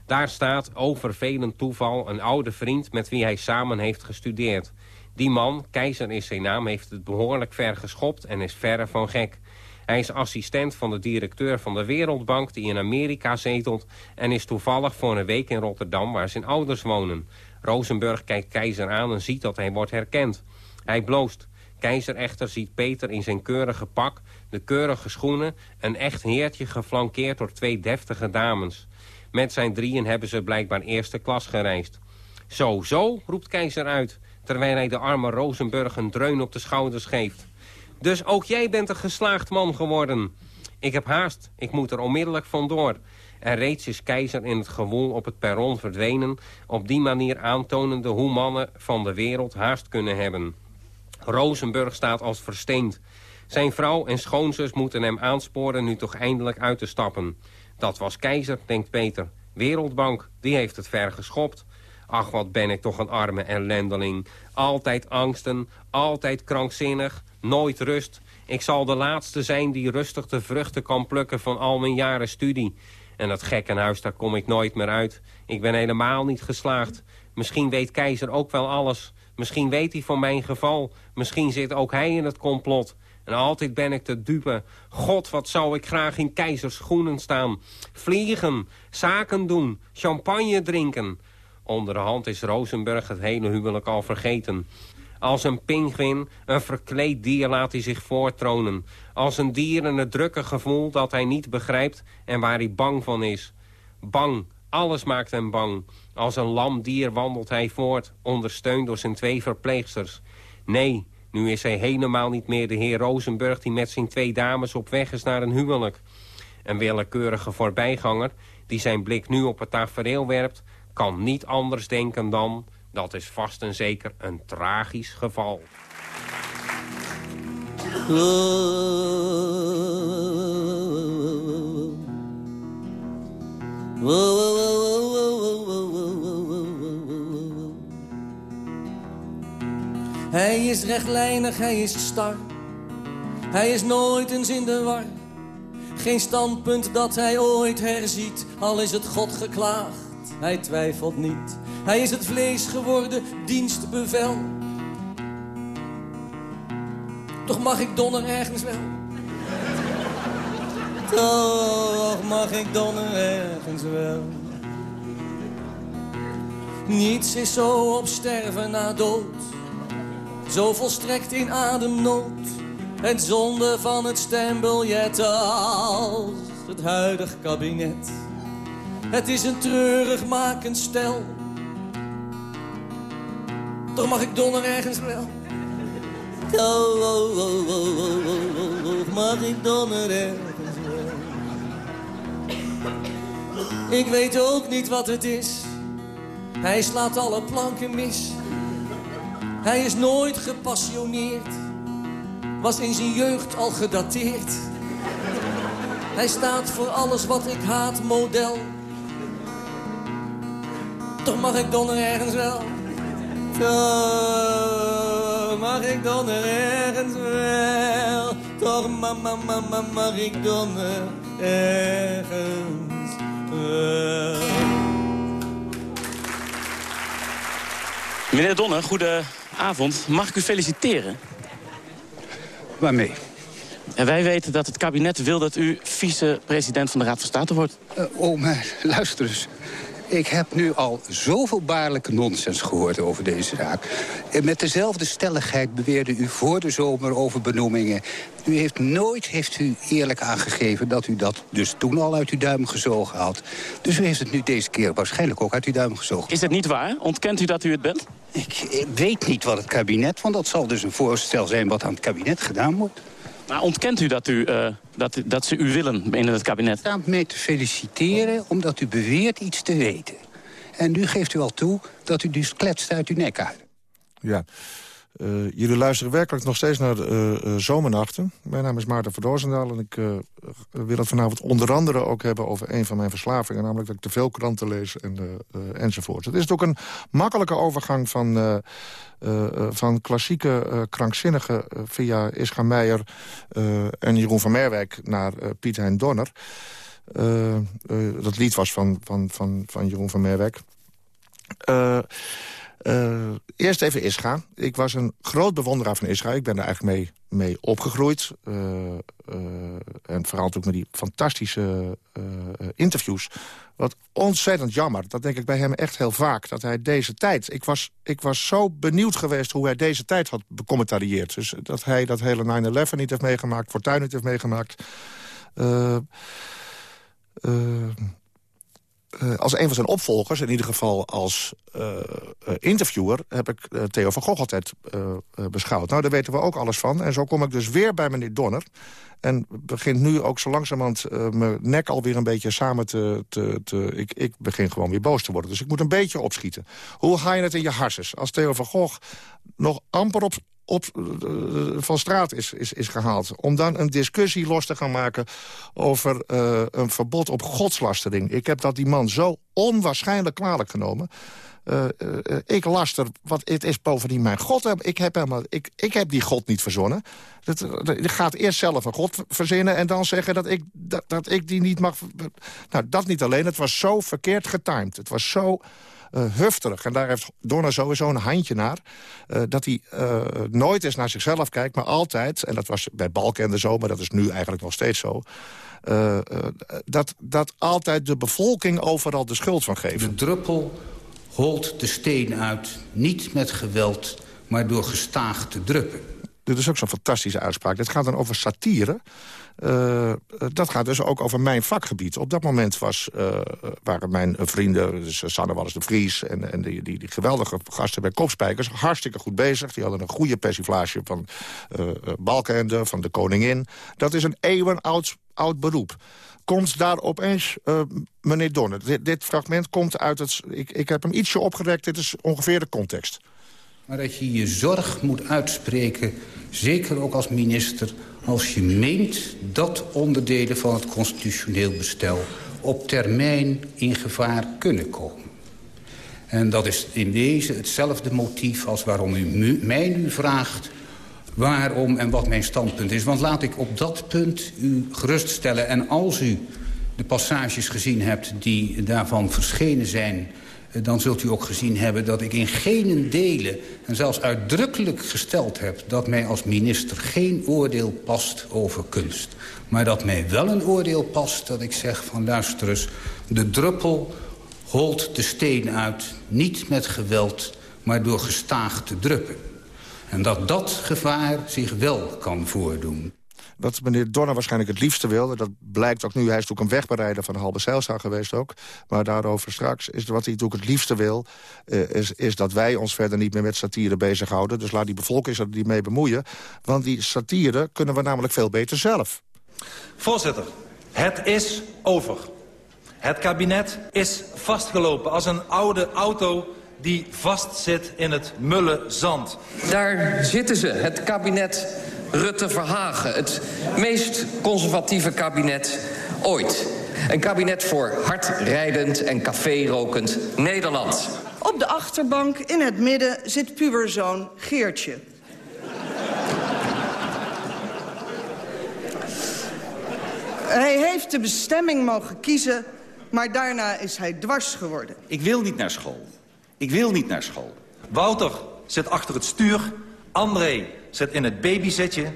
Daar staat, o vervelend toeval, een oude vriend met wie hij samen heeft gestudeerd. Die man, Keizer is zijn naam, heeft het behoorlijk ver geschopt en is verre van gek. Hij is assistent van de directeur van de Wereldbank die in Amerika zetelt... en is toevallig voor een week in Rotterdam waar zijn ouders wonen. Rosenburg kijkt Keizer aan en ziet dat hij wordt herkend. Hij bloost. Keizer echter ziet Peter in zijn keurige pak, de keurige schoenen... een echt heertje geflankeerd door twee deftige dames. Met zijn drieën hebben ze blijkbaar eerste klas gereisd. Zo, zo, roept Keizer uit, terwijl hij de arme Rosenburg een dreun op de schouders geeft. Dus ook jij bent een geslaagd man geworden. Ik heb haast, ik moet er onmiddellijk vandoor. En reeds is Keizer in het gewoel op het perron verdwenen... op die manier aantonende hoe mannen van de wereld haast kunnen hebben. Rosenburg staat als versteend. Zijn vrouw en schoonzus moeten hem aansporen nu toch eindelijk uit te stappen. Dat was Keizer, denkt Peter. Wereldbank, die heeft het ver geschopt. Ach, wat ben ik toch een arme ellendeling. Altijd angsten, altijd krankzinnig, nooit rust. Ik zal de laatste zijn die rustig de vruchten kan plukken van al mijn jaren studie. En dat gekkenhuis, daar kom ik nooit meer uit. Ik ben helemaal niet geslaagd. Misschien weet Keizer ook wel alles. Misschien weet hij van mijn geval. Misschien zit ook hij in het complot. En altijd ben ik te dupe. God, wat zou ik graag in keizers schoenen staan. Vliegen, zaken doen, champagne drinken. Onderhand is Rosenberg het hele huwelijk al vergeten. Als een pinguïn, een verkleed dier laat hij zich voortronen. Als een dier in het drukke gevoel dat hij niet begrijpt en waar hij bang van is. Bang, alles maakt hem bang. Als een lam dier wandelt hij voort, ondersteund door zijn twee verpleegsters. Nee, nu is hij helemaal niet meer de heer Rosenburg... die met zijn twee dames op weg is naar een huwelijk. Een willekeurige voorbijganger die zijn blik nu op het tafereel werpt... kan niet anders denken dan... dat is vast en zeker een tragisch geval. Hij is rechtlijnig, hij is star. Hij is nooit eens in de war. Geen standpunt dat hij ooit herziet, al is het God geklaagd. Hij twijfelt niet. Hij is het vlees geworden, dienstbevel. Toch mag ik donner ergens wel. Toch mag ik donner ergens wel. Niets is zo op sterven na dood. Zo volstrekt in ademnood. Het zonde van het stembiljet als het huidige kabinet. Het is een treurig makend stel. Toch mag ik donner ergens wel. Oh, mag ik donner ergens wel. Ik weet ook niet wat het is. Hij slaat alle planken mis. Hij is nooit gepassioneerd. Was in zijn jeugd al gedateerd. Hij staat voor alles wat ik haat, model. Toch mag ik donner ergens wel. Toch mag ik donner ergens wel. Toch mama, mama, mag ik donner ergens wel. Meneer Donner, goedenavond. Mag ik u feliciteren? Waarmee? En wij weten dat het kabinet wil dat u vice-president van de Raad van State wordt. Uh, oh, maar luister eens. Ik heb nu al zoveel baarlijke nonsens gehoord over deze zaak. En met dezelfde stelligheid beweerde u voor de zomer over benoemingen. U heeft nooit heeft u eerlijk aangegeven dat u dat dus toen al uit uw duim gezogen had. Dus u heeft het nu deze keer waarschijnlijk ook uit uw duim gezogen. Is het niet waar? Ontkent u dat u het bent? Ik, weet niet wat het kabinet, want dat zal dus een voorstel zijn wat aan het kabinet gedaan wordt. Maar ontkent u dat, u, uh, dat, dat ze u willen binnen het kabinet? Ik sta mee te feliciteren omdat u beweert iets te weten. En nu geeft u al toe dat u dus kletst uit uw nek uit. Ja. Uh, jullie luisteren werkelijk nog steeds naar de uh, zomernachten. Mijn naam is Maarten van Doosendaal en ik wil het vanavond onder andere ook hebben over een van mijn verslavingen. Namelijk dat ik te veel kranten lees en, enzovoort. Het is ook een makkelijke overgang van, van klassieke krankzinnige via Ischa Meijer en Jeroen van Merwijk naar Piet Hein Donner. dat lied was van, van, van, van Jeroen van Merwijk. Uh, eerst even Ischa. Ik was een groot bewonderaar van Ischa. Ik ben er eigenlijk mee, mee opgegroeid. Uh, uh, en vooral natuurlijk met die fantastische interviews. Wat ontzettend jammer. Dat denk ik bij hem echt heel vaak. Dat hij deze tijd... Ik was, ik was zo benieuwd geweest hoe hij deze tijd had becommentarieerd. Dus dat hij dat hele 9-11 niet heeft meegemaakt. Fortuin niet heeft meegemaakt. Uh, als een van zijn opvolgers, in ieder geval als uh, uh, interviewer... heb ik Theo van Gogh altijd beschouwd. Nou, daar weten we ook alles van. En zo kom ik dus weer bij meneer Donner. En begint nu ook zo langzamerhand mijn nek alweer een beetje samen te... te, te ik, ik begin gewoon weer boos te worden. Dus ik moet een beetje opschieten. Hoe ga je het in je harses? Als Theo van Gogh nog amper op, op, uh, van straat is, is, is gehaald. Om dan een discussie los te gaan maken over uh, een verbod op godslastering. Ik heb dat die man zo onwaarschijnlijk kwalijk genomen. Uh, ik laster, wat het is bovendien mijn God. Ik heb, helemaal, ik, ik heb die God niet verzonnen. Dat, je gaat eerst zelf een God verzinnen en dan zeggen dat ik, dat, dat ik die niet mag... Nou, dat niet alleen, het was zo verkeerd getimed. Het was zo hufterig. En daar heeft Donner sowieso een handje naar. Uh, dat hij uh, nooit eens naar zichzelf kijkt, maar altijd... en dat was bij Balkenende zo, maar dat is nu eigenlijk nog steeds zo... dat, dat altijd de bevolking overal de schuld van geeft. De druppel holt de steen uit, niet met geweld... maar door gestaag te drukken. Dit is ook zo'n fantastische uitspraak. Dit gaat dan over satire. Uh, dat gaat dus ook over mijn vakgebied. Op dat moment was, uh, waren mijn vrienden, dus Sanne Wallis de Vries... en, en die, die, die, geweldige gasten bij Kopspijkers hartstikke goed bezig. Die hadden een goede persiflage van uh, Balkenende, van de Koningin. Dat is een eeuwenoud oud beroep komt daar opeens, meneer Donner... Dit, dit, fragment komt uit het... Ik, ik heb hem ietsje opgerekt, dit is ongeveer de context. Maar dat je je zorg moet uitspreken, zeker ook als minister... als je meent dat onderdelen van het constitutioneel bestel... op termijn in gevaar kunnen komen. En dat is in deze hetzelfde motief als waarom u mij nu vraagt waarom en wat mijn standpunt is. Want laat ik op dat punt u geruststellen. En als u de passages gezien hebt die daarvan verschenen zijn... dan zult u ook gezien hebben dat ik in geen delen... en zelfs uitdrukkelijk gesteld heb... dat mij als minister geen oordeel past over kunst. Maar dat mij wel een oordeel past dat ik zeg van luister eens... de druppel holt de steen uit, niet met geweld... maar door gestaag te drukken. En dat dat gevaar zich wel kan voordoen. Wat meneer Donner waarschijnlijk het liefste wilde... dat blijkt ook nu, hij is natuurlijk een wegbereider van Halbe Zijlstra geweest ook... maar daarover straks, is wat hij natuurlijk het liefste wil... Uh, is, is dat wij ons verder niet meer met satire bezighouden. Dus laat die bevolking zich er niet mee bemoeien. Want die satire kunnen we namelijk veel beter zelf. Voorzitter, het is over. Het kabinet is vastgelopen als een oude auto die vastzit in het mulle zand. Daar zitten ze, het kabinet Rutte-Verhagen. Het meest conservatieve kabinet ooit. Een kabinet voor hardrijdend en café-rokend Nederland. Op de achterbank in het midden zit puberzoon Geertje. Hij heeft de bestemming mogen kiezen, maar daarna is hij dwars geworden. Ik wil niet naar school. Ik wil niet naar school. Wouter zit achter het stuur. André zit in het babyzetje.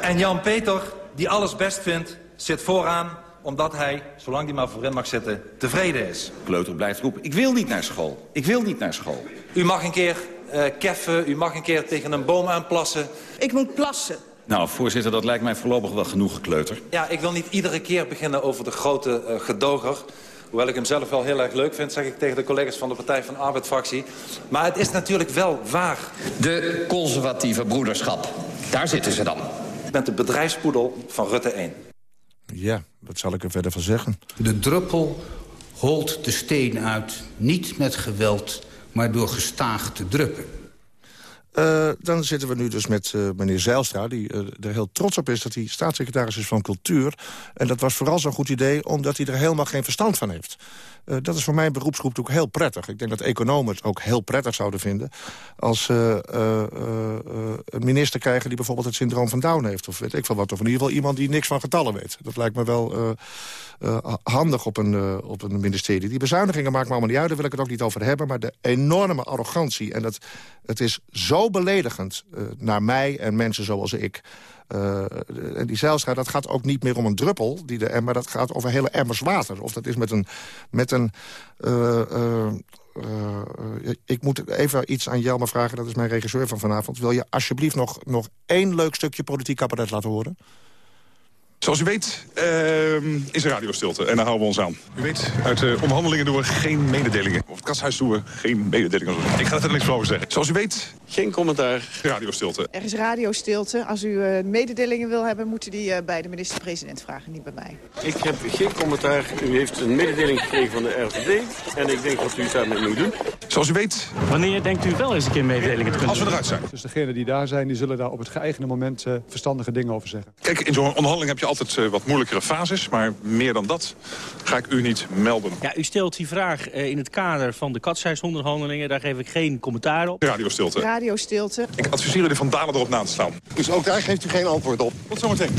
en Jan-Peter, die alles best vindt, zit vooraan omdat hij, zolang hij maar voorin mag zitten, tevreden is. Kleuter blijft roepen, ik wil niet naar school. Ik wil niet naar school. U mag een keer uh, keffen, u mag een keer tegen een boom aanplassen. Ik moet plassen. Nou, voorzitter, dat lijkt mij voorlopig wel genoeg gekleuter. Ja, ik wil niet iedere keer beginnen over de grote uh, gedoger. Hoewel ik hem zelf wel heel erg leuk vind, zeg ik tegen de collega's van de Partij van de Arbeid-fractie. Maar het is natuurlijk wel waar. De conservatieve broederschap. Daar zitten ze dan. Ik ben de bedrijfspoedel van Rutte 1. Ja, wat zal ik er verder van zeggen? De druppel holt de steen uit, niet met geweld, maar door gestaag te drukken. Uh, dan zitten we nu dus met uh, meneer Zeilstra... die uh, er heel trots op is dat hij staatssecretaris is van Cultuur. En dat was vooral zo'n goed idee omdat hij er helemaal geen verstand van heeft. Dat is voor mijn beroepsgroep natuurlijk heel prettig. Ik denk dat economen het ook heel prettig zouden vinden... als ze een minister krijgen die bijvoorbeeld het syndroom van Down heeft. Of weet ik veel wat. Of in ieder geval iemand die niks van getallen weet. Dat lijkt me wel... Handig op een, op een ministerie. Die bezuinigingen maken me allemaal niet uit, daar wil ik het ook niet over hebben. Maar de enorme arrogantie, en dat, het is zo beledigend naar mij en mensen zoals ik... en die Zijlstra, dat gaat ook niet meer om een druppel, die de emmer, dat gaat over hele emmers water. Of dat is met een... Met een ik moet even iets aan Jelmer vragen, dat is mijn regisseur van vanavond. Wil je alsjeblieft nog, nog één leuk stukje politiek cabaret laten horen? Zoals u weet uh, is er radiostilte en daar houden we ons aan. U weet, uit de onderhandelingen doen we geen mededelingen. Over het kasthuis doen we geen mededelingen. Ik ga er niks over zeggen. Zoals u weet... Geen commentaar. Radiostilte. Er is radiostilte. Als u eh, mededelingen wil hebben, moet u die eh, bij de minister-president vragen, niet bij mij. Ik heb geen commentaar. U heeft een mededeling gekregen van de RVD. En ik denk dat u het daarmee moet doen. Zoals u weet... Wanneer denkt u wel eens een keer mededelingen te kunnen Als we eruit zijn. Dus degenen die daar zijn, die zullen daar op het geëigende moment eh, verstandige dingen over zeggen. Kijk, in zo'n onderhandeling heb je altijd eh, wat moeilijkere fases. Maar meer dan dat ga ik u niet melden. Ja, u stelt die vraag eh, in het kader van de katshuisonderhandelingen. Daar geef ik geen commentaar op. Radiostilte. Radiostilte. Ik adviseer u Van Dalen erop na te slaan. Dus ook daar geeft u geen antwoord op. Tot zometeen.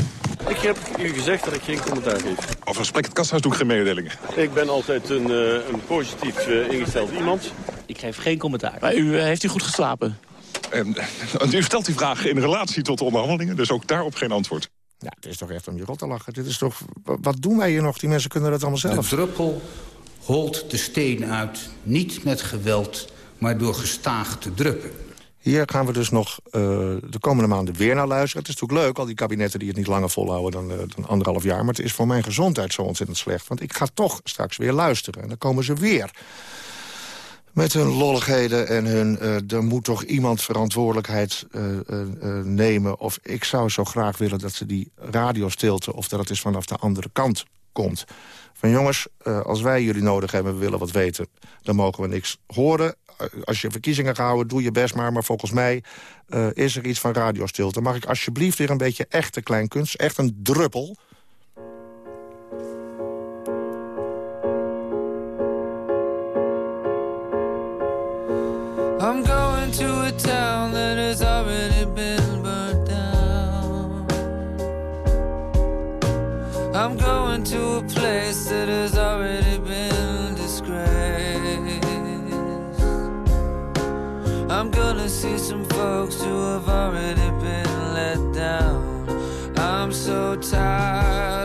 Ik heb u gezegd dat ik geen commentaar geef. Over gesprek het kasthuis doe ik geen mededelingen. Ik ben altijd een, eh, een positief eh, ingesteld iemand. Ik geef geen commentaar. Maar u, heeft u goed geslapen? En, u stelt die vraag in relatie tot de onderhandelingen. Dus ook daarop geen antwoord. Ja, het is toch echt om je rot te lachen. Dit is toch, wat doen wij hier nog? Die mensen kunnen dat allemaal zelf. De druppel holt de steen uit, niet met geweld, maar door gestaag te drukken. Hier gaan we dus nog eh, de komende maanden weer naar luisteren. Het is natuurlijk leuk, al die kabinetten die het niet langer volhouden dan, eh, dan anderhalf jaar. Maar het is voor mijn gezondheid zo ontzettend slecht. Want ik ga toch straks weer luisteren. En dan komen ze weer met hun lolligheden en hun... eh, er moet toch iemand verantwoordelijkheid eh, eh, nemen. Of ik zou zo graag willen dat ze die radiostilte... of dat het eens vanaf de andere kant komt. Van jongens, als wij jullie nodig hebben, we willen wat weten... dan mogen we niks horen. Als je verkiezingen gaat houden, doe je best maar. Maar volgens mij is er iets van radiostilte. Mag ik alsjeblieft weer een beetje echte kleinkunst? Echt een druppel? A town that has already been burnt down. I'm going to a place that has already been disgraced. I'm gonna see some folks who have already been let down. I'm so tired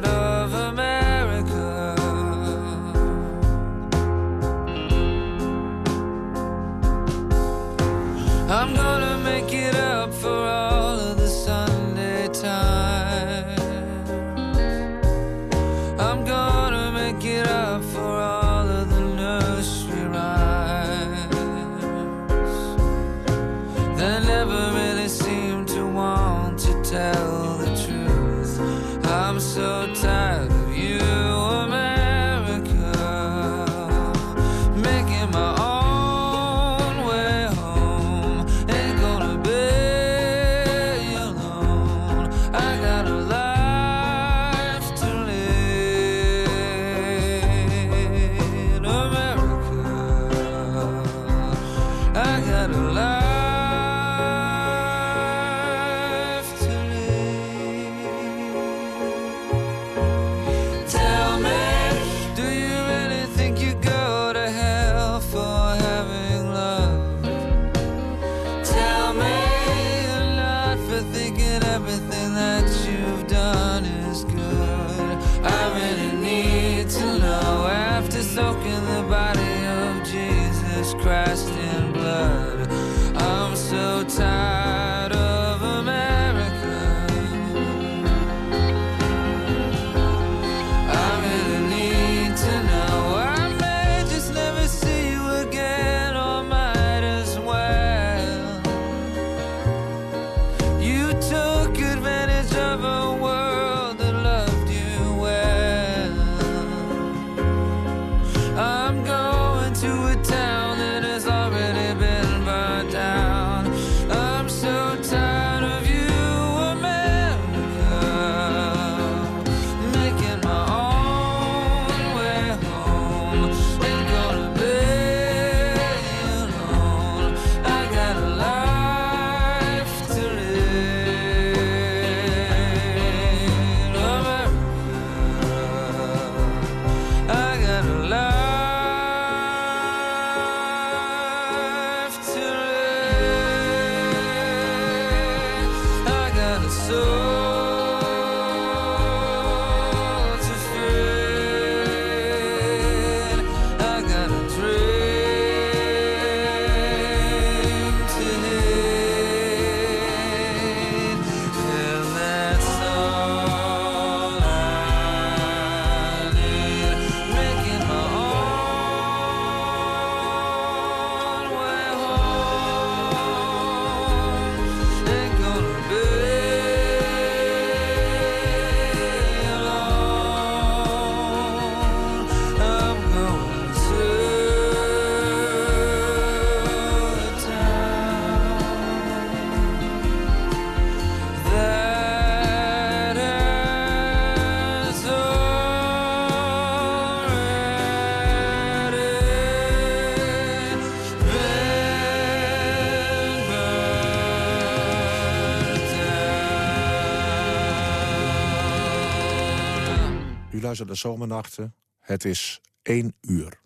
naar Zomernachten. Het is één uur.